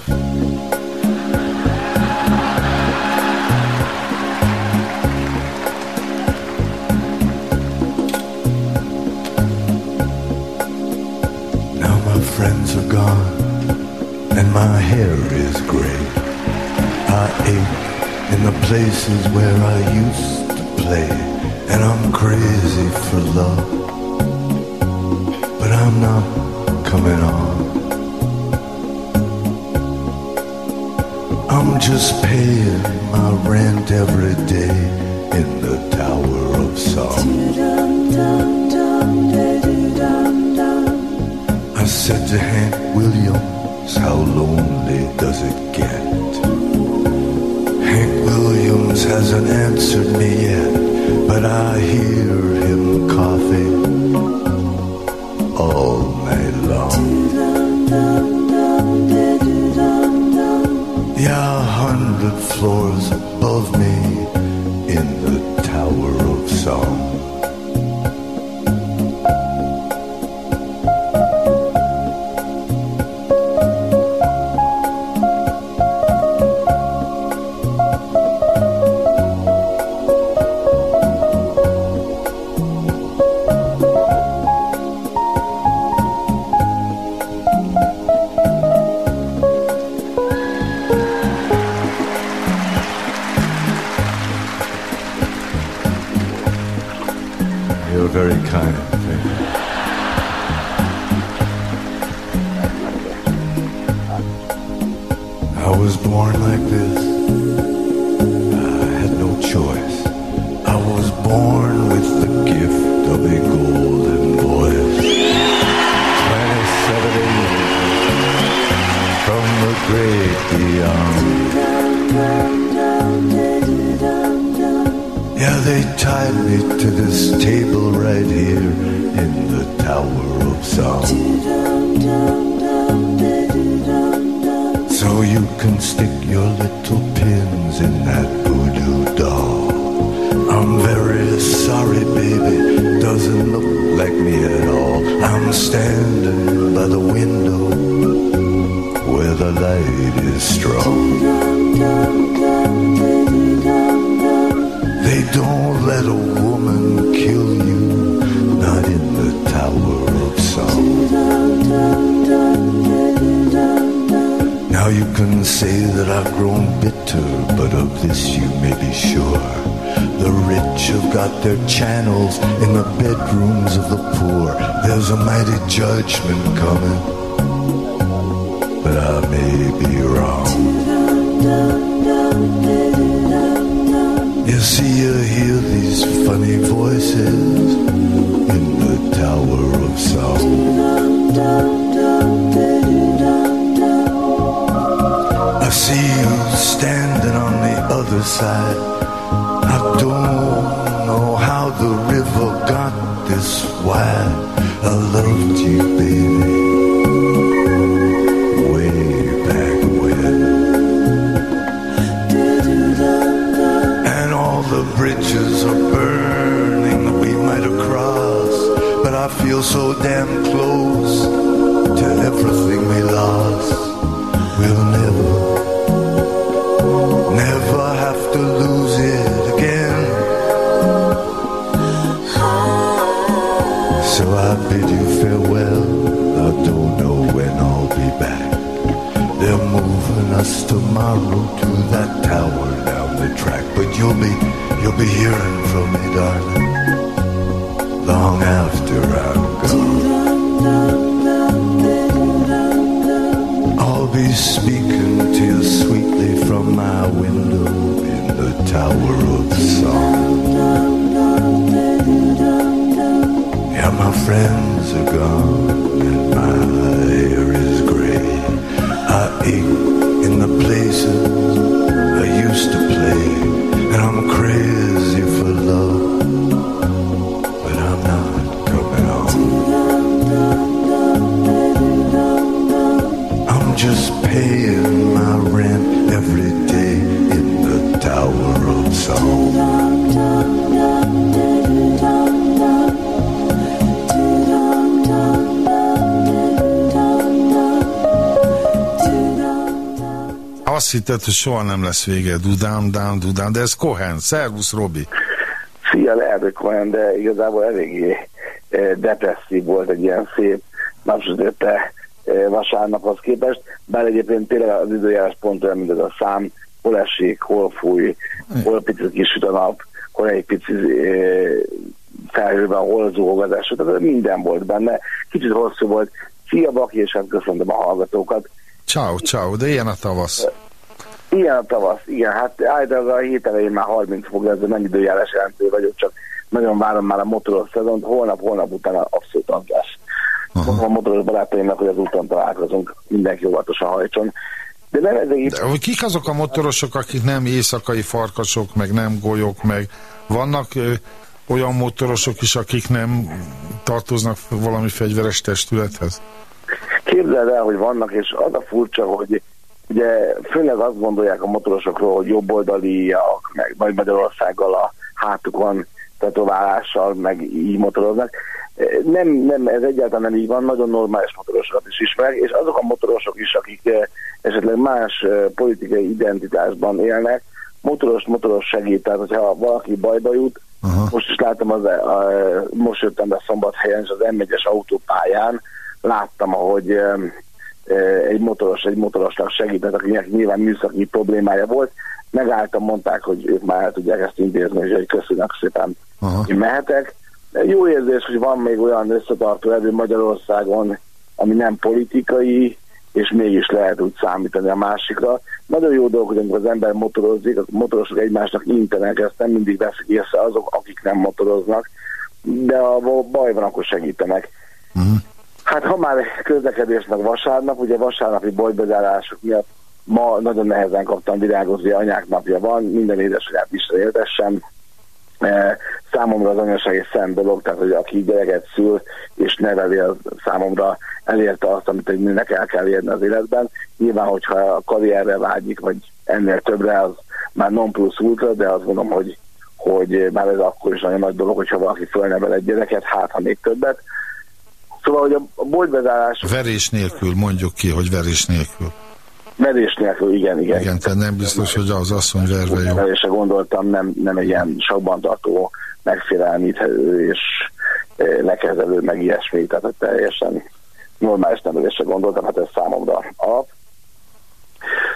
Friends are gone, and my hair is gray. I ache in the places where I used to play, and I'm crazy for love. But I'm not coming on. I'm just paying my rent every day in the Tower of Song. Said to Hank Williams, how lonely does it get? Hank Williams hasn't answered me yet, but I hear him coughing all night long. Yeah, a hundred floors above me tomorrow to that tower down the track. But you'll be, you'll be hearing from me, darling, long after I'm gone. I'll be speaking to you sweetly from my window in the Tower of Song. Yeah, my friends are gone and my hair is gray. I ache in the places I used to play, and I'm crazy for love, Azt hitted, hogy soha nem lesz vége, dudám, dám, dudám, de ez Cohen. Szervusz, Robi. Szia, lehet, hogy Cohen, de igazából eléggé eh, depresszív volt egy ilyen szép napsütötte eh, vasárnaphoz képest, bár egyébként tényleg az időjárás pont olyan, mint ez a szám, hol esik, hol fúj, hol picit kisüt a nap, hol egy pici eh, felhőben, hol zúg az eső, tehát minden volt benne. Kicsit hosszú volt. Szia, Baki, és hát köszöntöm a hallgatókat. Ciao, ciao, de ilyen a tavasz. Ilyen a tavasz, igen, hát általában a hét elején már 30 fok lesz, de nem időjárás jelentő vagyok, csak nagyon várom már a motoros szezont, holnap, holnap után abszolút az lesz. Mondom a motoros barátaimnak, hogy az úton találkozunk, mindenki óvatosan hajtson. De nem ez egy... De, kik azok a motorosok, akik nem éjszakai farkasok, meg nem golyok, meg vannak ö, olyan motorosok is, akik nem tartoznak valami fegyveres testülethez? Képzeld el, hogy vannak, és az a furcsa, hogy ugye főleg azt gondolják a motorosokról, hogy jobboldaliak, meg Nagy Magyarországgal a hátukon tetoválással, meg így motoroznak. Nem, nem, ez egyáltalán nem így van, nagyon normális motorosokat is ismerek, és azok a motorosok is, akik eh, esetleg más eh, politikai identitásban élnek, motoros, motoros segít, tehát hogyha valaki bajba jut, Aha. most is láttam, az, a, a, most jöttem be Szombathelyen, és az M1-es autópályán láttam, ahogy egy motoros egy motorosnak segített, akinek nyilván műszaki problémája volt. Megálltam, mondták, hogy ők már el tudják ezt intézni, és hogy köszönök szépen, Aha. hogy mehetek. Jó érzés, hogy van még olyan összetartó erő Magyarországon, ami nem politikai, és mégis lehet úgy számítani a másikra. Nagyon jó dolog, hogy amikor az ember motorozik, a motorosok egymásnak intenek, ezt nem mindig veszik észre azok, akik nem motoroznak, de ha baj van, akkor segítenek. Uh-huh. Hát ha már közlekedés meg vasárnap, ugye vasárnapi boltbezárások miatt ma nagyon nehezen kaptam virágozni, anyák napja van, minden édesanyát is éltessem. E, számomra az anyaság egy szent dolog, tehát hogy aki gyereket szül és neveli, az számomra elérte azt, amit egy nőnek el kell érni az életben. Nyilván, hogyha a karrierre vágyik, vagy ennél többre, az már non plus ultra, de azt gondolom, hogy, hogy már ez akkor is nagyon nagy dolog, hogyha valaki fölnevel egy gyereket, hát ha még többet. Szóval, hogy a boltbezárás... Verés nélkül, mondjuk ki, hogy verés nélkül. Verés nélkül, igen, igen. Igen, tehát nem biztos, hogy az asszony verve jó. Verésre gondoltam, nem, nem egy ilyen sokban tartó megfélelmíthető és lekezelő, meg ilyesmi, tehát teljesen normális nevelésre gondoltam, hát ez számomra alap.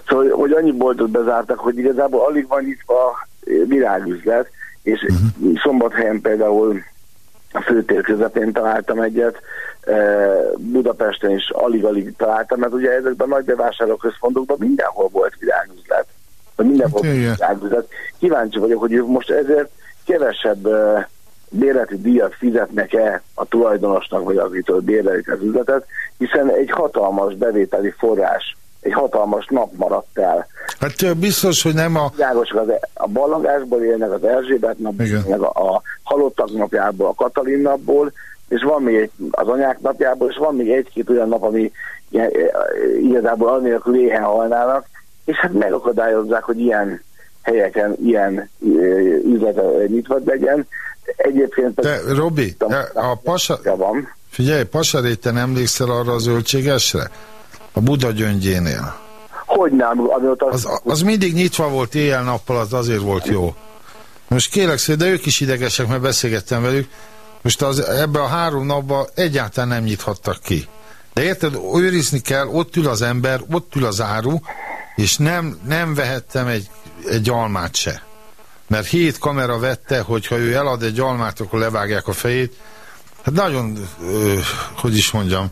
Szóval, hogy annyi boltot bezártak, hogy igazából alig van nyitva virágüzlet, és uh-huh. szombathelyen például a főtér közepén találtam egyet, Budapesten is alig-alig találtam, mert ugye ezekben a nagy bevásárlóközpontokban mindenhol volt virágüzlet. Vagy mindenhol volt virágüzlet. Kíváncsi vagyok, hogy ők most ezért kevesebb bérleti díjat fizetnek-e a tulajdonosnak, vagy akitől bérlelik az üzletet, hiszen egy hatalmas bevételi forrás, egy hatalmas nap maradt el. Hát biztos, hogy nem a... Világosak az, a ballagásból élnek, az Erzsébet napból, élnek a, a halottak napjából, a Katalin napból, és van még egy, az anyák napjából, és van még egy-két olyan nap, ami igazából annélkül éhen halnának, és hát megakadályozzák, hogy ilyen helyeken ilyen üzlet nyitva legyen. Egyébként... De Robi, a pasa... Van. Figyelj, Pasaréten emlékszel arra az zöldségesre? A Buda gyöngyénél. Hogy nem? Az, az mindig nyitva volt éjjel-nappal, az azért volt jó. Most kérlek szépen, de ők is idegesek, mert beszélgettem velük. Most az, ebbe a három napban egyáltalán nem nyithattak ki. De érted, őrizni kell, ott ül az ember, ott ül az áru, és nem, nem vehettem egy, egy almát se. Mert hét kamera vette, hogyha ő elad egy almát, akkor levágják a fejét. Hát nagyon, ö, hogy is mondjam,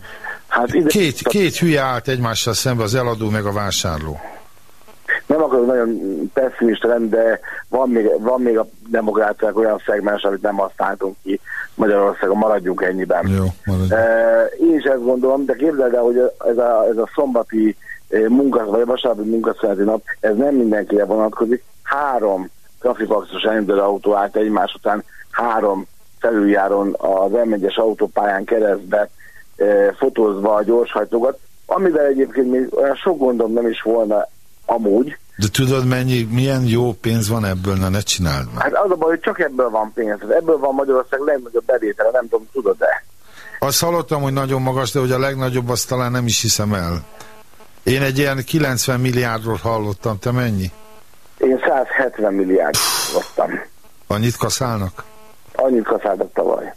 Hát ide, Két, két hülye állt egymással szembe, az eladó meg a vásárló. nem akarok nagyon pessimista lenni, de van még, van még a demokráciák olyan szegmens, amit nem használtunk ki Magyarországon, maradjunk ennyiben. Jó, maradjunk. E, én is ezt gondolom, de képzeld el, hogy ez a, ez a szombati eh, munka, vagy a vasárnapi munkaszüneti nap, ez nem mindenkire vonatkozik. Három trafipaxos rendőr autó állt egymás után, három felüljáron az M1-es autópályán keresztbe fotózva a gyorshajtókat, amivel egyébként még olyan sok gondom nem is volna amúgy. De tudod, mennyi, milyen jó pénz van ebből, na ne csináld már. Hát az a baj, hogy csak ebből van pénz. Hát Ebből van Magyarország legnagyobb bevétele, nem tudom, tudod-e? Azt hallottam, hogy nagyon magas, de hogy a legnagyobb, azt talán nem is hiszem el. Én egy ilyen 90 milliárdról hallottam, te mennyi? Én 170 milliárd hoztam. Annyit kaszálnak? Annyit kaszáltak tavaly.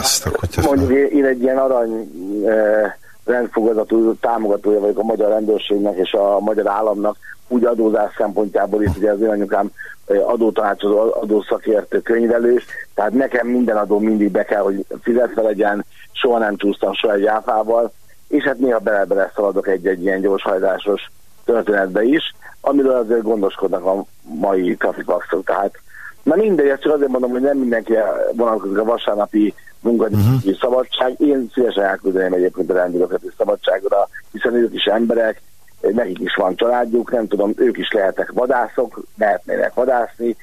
Azt, hogyha... Mondjuk én, egy ilyen arany e, rendfogadatú támogatója vagyok a magyar rendőrségnek és a magyar államnak, úgy adózás szempontjából is, ugye az én anyukám eh, adótanácsadó, adószakértő, könyvelős, tehát nekem minden adó mindig be kell, hogy fizetve legyen, soha nem csúsztam soha egy áfával, és hát néha bele-bele szaladok egy-egy ilyen gyorshajtásos történetbe is, amiről azért gondoskodnak a mai trafipaxok. Tehát Na mindegy, ezt csak azért mondom, hogy nem mindenki vonatkozik a vasárnapi munkadíj uh-huh. szabadság. Én szívesen elküldeném egyébként a rendőröket is szabadságra, hiszen ők is emberek, nekik is van családjuk, nem tudom, ők is lehetek vadászok, lehetnének vadászni.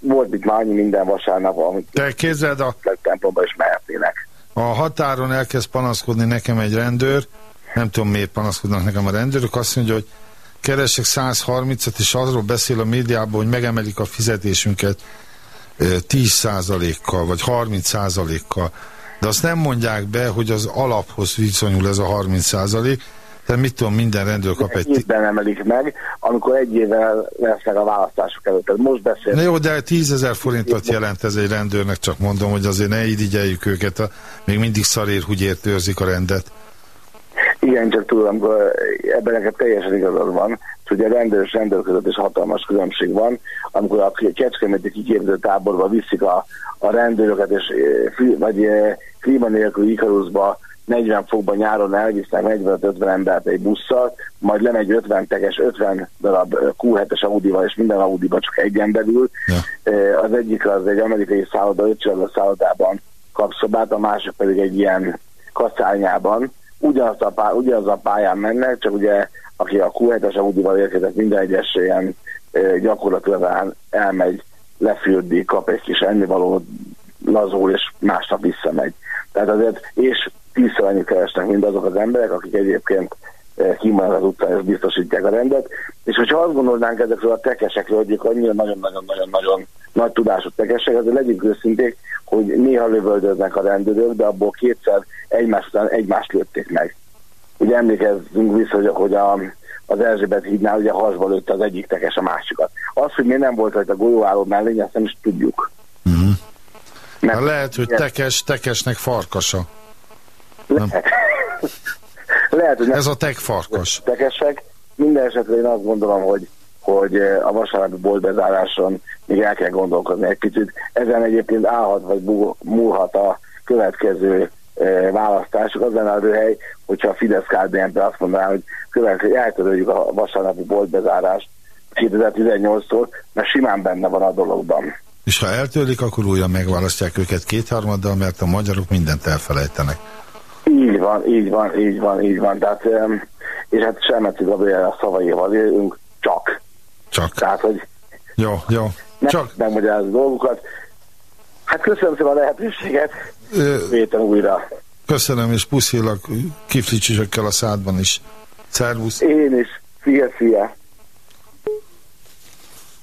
Volt itt már annyi minden vasárnap, amit Te képzeld a... templomba is mehetnének. A határon elkezd panaszkodni nekem egy rendőr, nem tudom miért panaszkodnak nekem a rendőrök, azt mondja, hogy keresek 130-at, és arról beszél a médiában, hogy megemelik a fizetésünket 10%-kal, vagy 30%-kal. De azt nem mondják be, hogy az alaphoz viszonyul ez a 30%, tehát mit tudom, minden rendőr kap egy... Évben emelik meg, amikor egy évvel lesznek a választások előtt. Tehát most beszél. Na jó, de 10 ezer forintot jelent ez egy rendőrnek, csak mondom, hogy azért ne irigyeljük őket, a, még mindig szarér, hogy ért őrzik a rendet. Igen, csak tudom, ebben neked teljesen igazad van, hogy a rendőr és rendőr között is hatalmas különbség van, amikor a kecskeméti kiképző táborba viszik a, a rendőröket, és vagy klíma nélkül Ikaruszba 40 fokban nyáron elvisznek 45-50 embert egy busszal, majd lemegy 50 teges, 50 darab Q7-es Audi-val, és minden Audi-ba csak egy ember ül. Ja. Az egyik az egy amerikai szálloda, ötcsillagos szállodában kap szobát, a másik pedig egy ilyen kaszányában. Ugyanaz a, pály, ugyanaz a pályán mennek, csak ugye aki a Q7-es Audi-val érkezett minden egyes ilyen gyakorlatilag elmegy, lefürdi, kap egy kis ennivaló, lazul, és másnap visszamegy. Tehát azért, és tízszer annyit keresnek, mint azok az emberek, akik egyébként kimaradnak az utcán, és biztosítják a rendet. És hogyha azt gondolnánk ezekről a tekesekről, hogy ők annyira nagyon-nagyon-nagyon-nagyon nagy tudású tekesek, azért legyünk őszinték, hogy néha lövöldöznek a rendőrök, de abból kétszer egymás után egymást lőtték meg. Ugye emlékezzünk vissza, hogy, hogy a, az Erzsébet hídnál ugye hasba lőtte az egyik tekes a másikat. Az, hogy miért nem volt a golyóálló mellény, azt nem is tudjuk. Uh-huh. Mert lehet, hogy tekes, tekesnek farkasa. Lehet. Lehet hogy Ez a tek farkas. Tekesek. Minden esetre én azt gondolom, hogy, hogy a vasárnapi boltbezáráson még el kell gondolkozni egy kicsit. Ezen egyébként állhat vagy múlhat a következő választások. Az lenne a hely, hogyha a fidesz kdnp azt mondaná, hogy következő, eltöröljük a vasárnapi boltbezárást 2018-tól, mert simán benne van a dologban. És ha eltörlik, akkor újra megválasztják őket kétharmaddal, mert a magyarok mindent elfelejtenek. Így van, így van, így van, így van. Tehát, és hát Selmeci Gabriel a szavaival élünk, csak. Csak. Tehát, hogy jó, jó. Nem csak. megmagyarázni dolgokat. Hát köszönöm szépen a lehetőséget. Véten újra. Köszönöm, és puszilak kiflicsisökkel a szádban is. Szervusz. Én is. Szia, szia.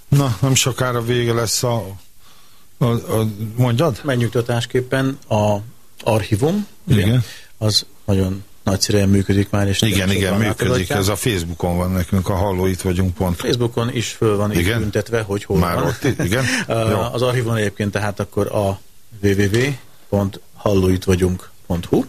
Na, nem sokára vége lesz a, a, a mondjad? Megnyugtatásképpen a archívum, igen. igen, az nagyon nagyszerűen működik már. És igen, igen, működik. Ez a Facebookon van nekünk, a halló itt vagyunk pont. Facebookon is föl van igen? tüntetve, hogy hol már van. Ott, igen? az archívum egyébként tehát akkor a www.hallóittvagyunk.hu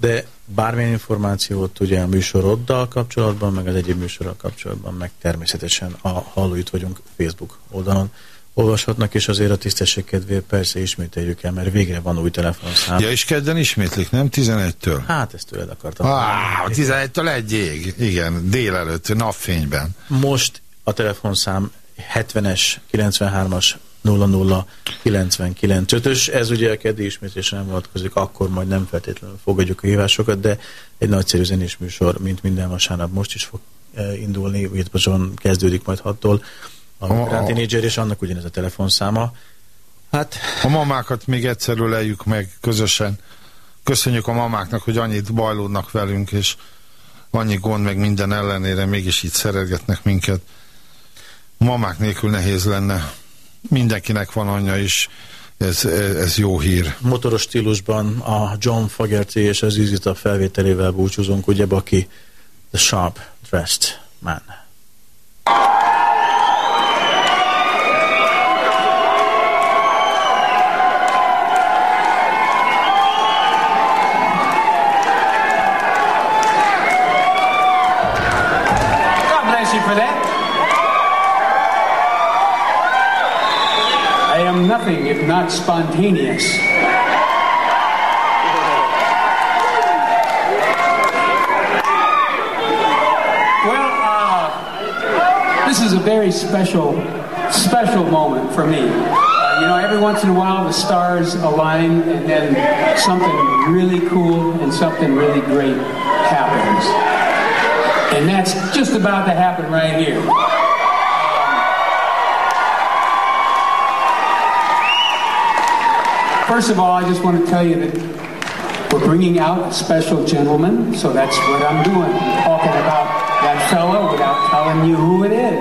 de bármilyen információt ugye a műsoroddal kapcsolatban, meg az egyéb műsorral kapcsolatban, meg természetesen a Hallóit vagyunk Facebook oldalon olvashatnak, és azért a tisztesség kedvéért persze ismételjük el, mert végre van új telefonszám. Ja, és kedden ismétlik, nem? 11-től? Hát ezt tőled akartam. Á, 11-től egyig. Igen, délelőtt, napfényben. Most a telefonszám 70-es, 93-as 00 99 ös Ez ugye a keddi ismétlésre nem vonatkozik, akkor majd nem feltétlenül fogadjuk a hívásokat, de egy nagyszerű zenés műsor, mint minden vasárnap most is fog eh, indulni, Whitbazson kezdődik majd 6-tól. A A- a- Teenager, és annak ugyanez a telefonszáma. Hát, A mamákat még egyszer öleljük meg közösen. Köszönjük a mamáknak, hogy annyit bajlódnak velünk, és annyi gond meg minden ellenére mégis így szeretgetnek minket. Mamák nélkül nehéz lenne. Mindenkinek van anyja is. Ez, ez jó hír. motoros stílusban a John Fogerty és az Izita felvételével búcsúzunk, ugye, aki The Sharp Dressed Man. Not spontaneous. Well, uh, this is a very special, special moment for me. Uh, you know, every once in a while the stars align and then something really cool and something really great happens. And that's just about to happen right here. First of all, I just want to tell you that we're bringing out a special gentleman, so that's what I'm doing. I'm talking about that fellow without telling you who it is.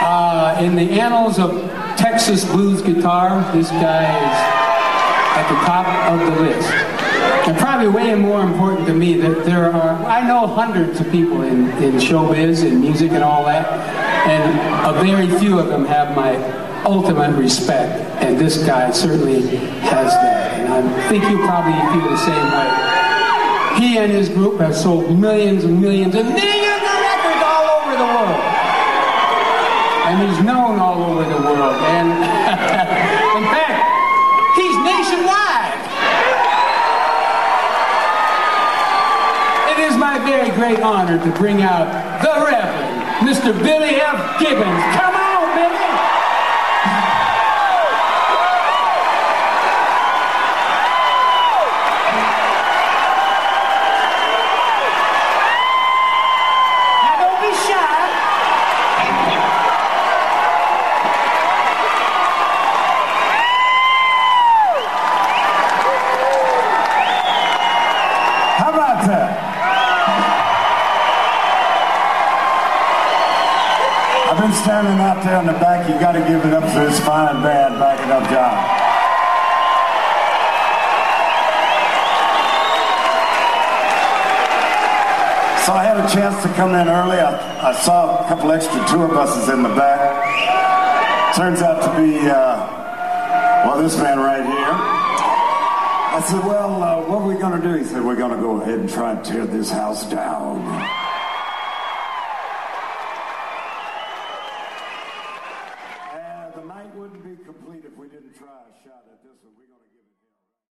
Uh, in the annals of Texas blues guitar, this guy is at the top of the list. And probably way more important to me that there are, I know hundreds of people in, in showbiz and music and all that, and a very few of them have my ultimate respect. And this guy certainly has that. And I think you probably feel the same way. He and his group have sold millions and millions and millions of records all over the world. And he's known all over the world. And in fact, he's nationwide. It is my very great honor to bring out the Reverend Mr. Billy F. Gibbons. Come on, a chance to come in early. I, I saw a couple extra tour buses in the back. Turns out to be, uh, well, this man right here. I said, well, uh, what are we going to do? He said, we're going to go ahead and try and tear this house down. The night wouldn't be complete if we didn't try a shot at this one.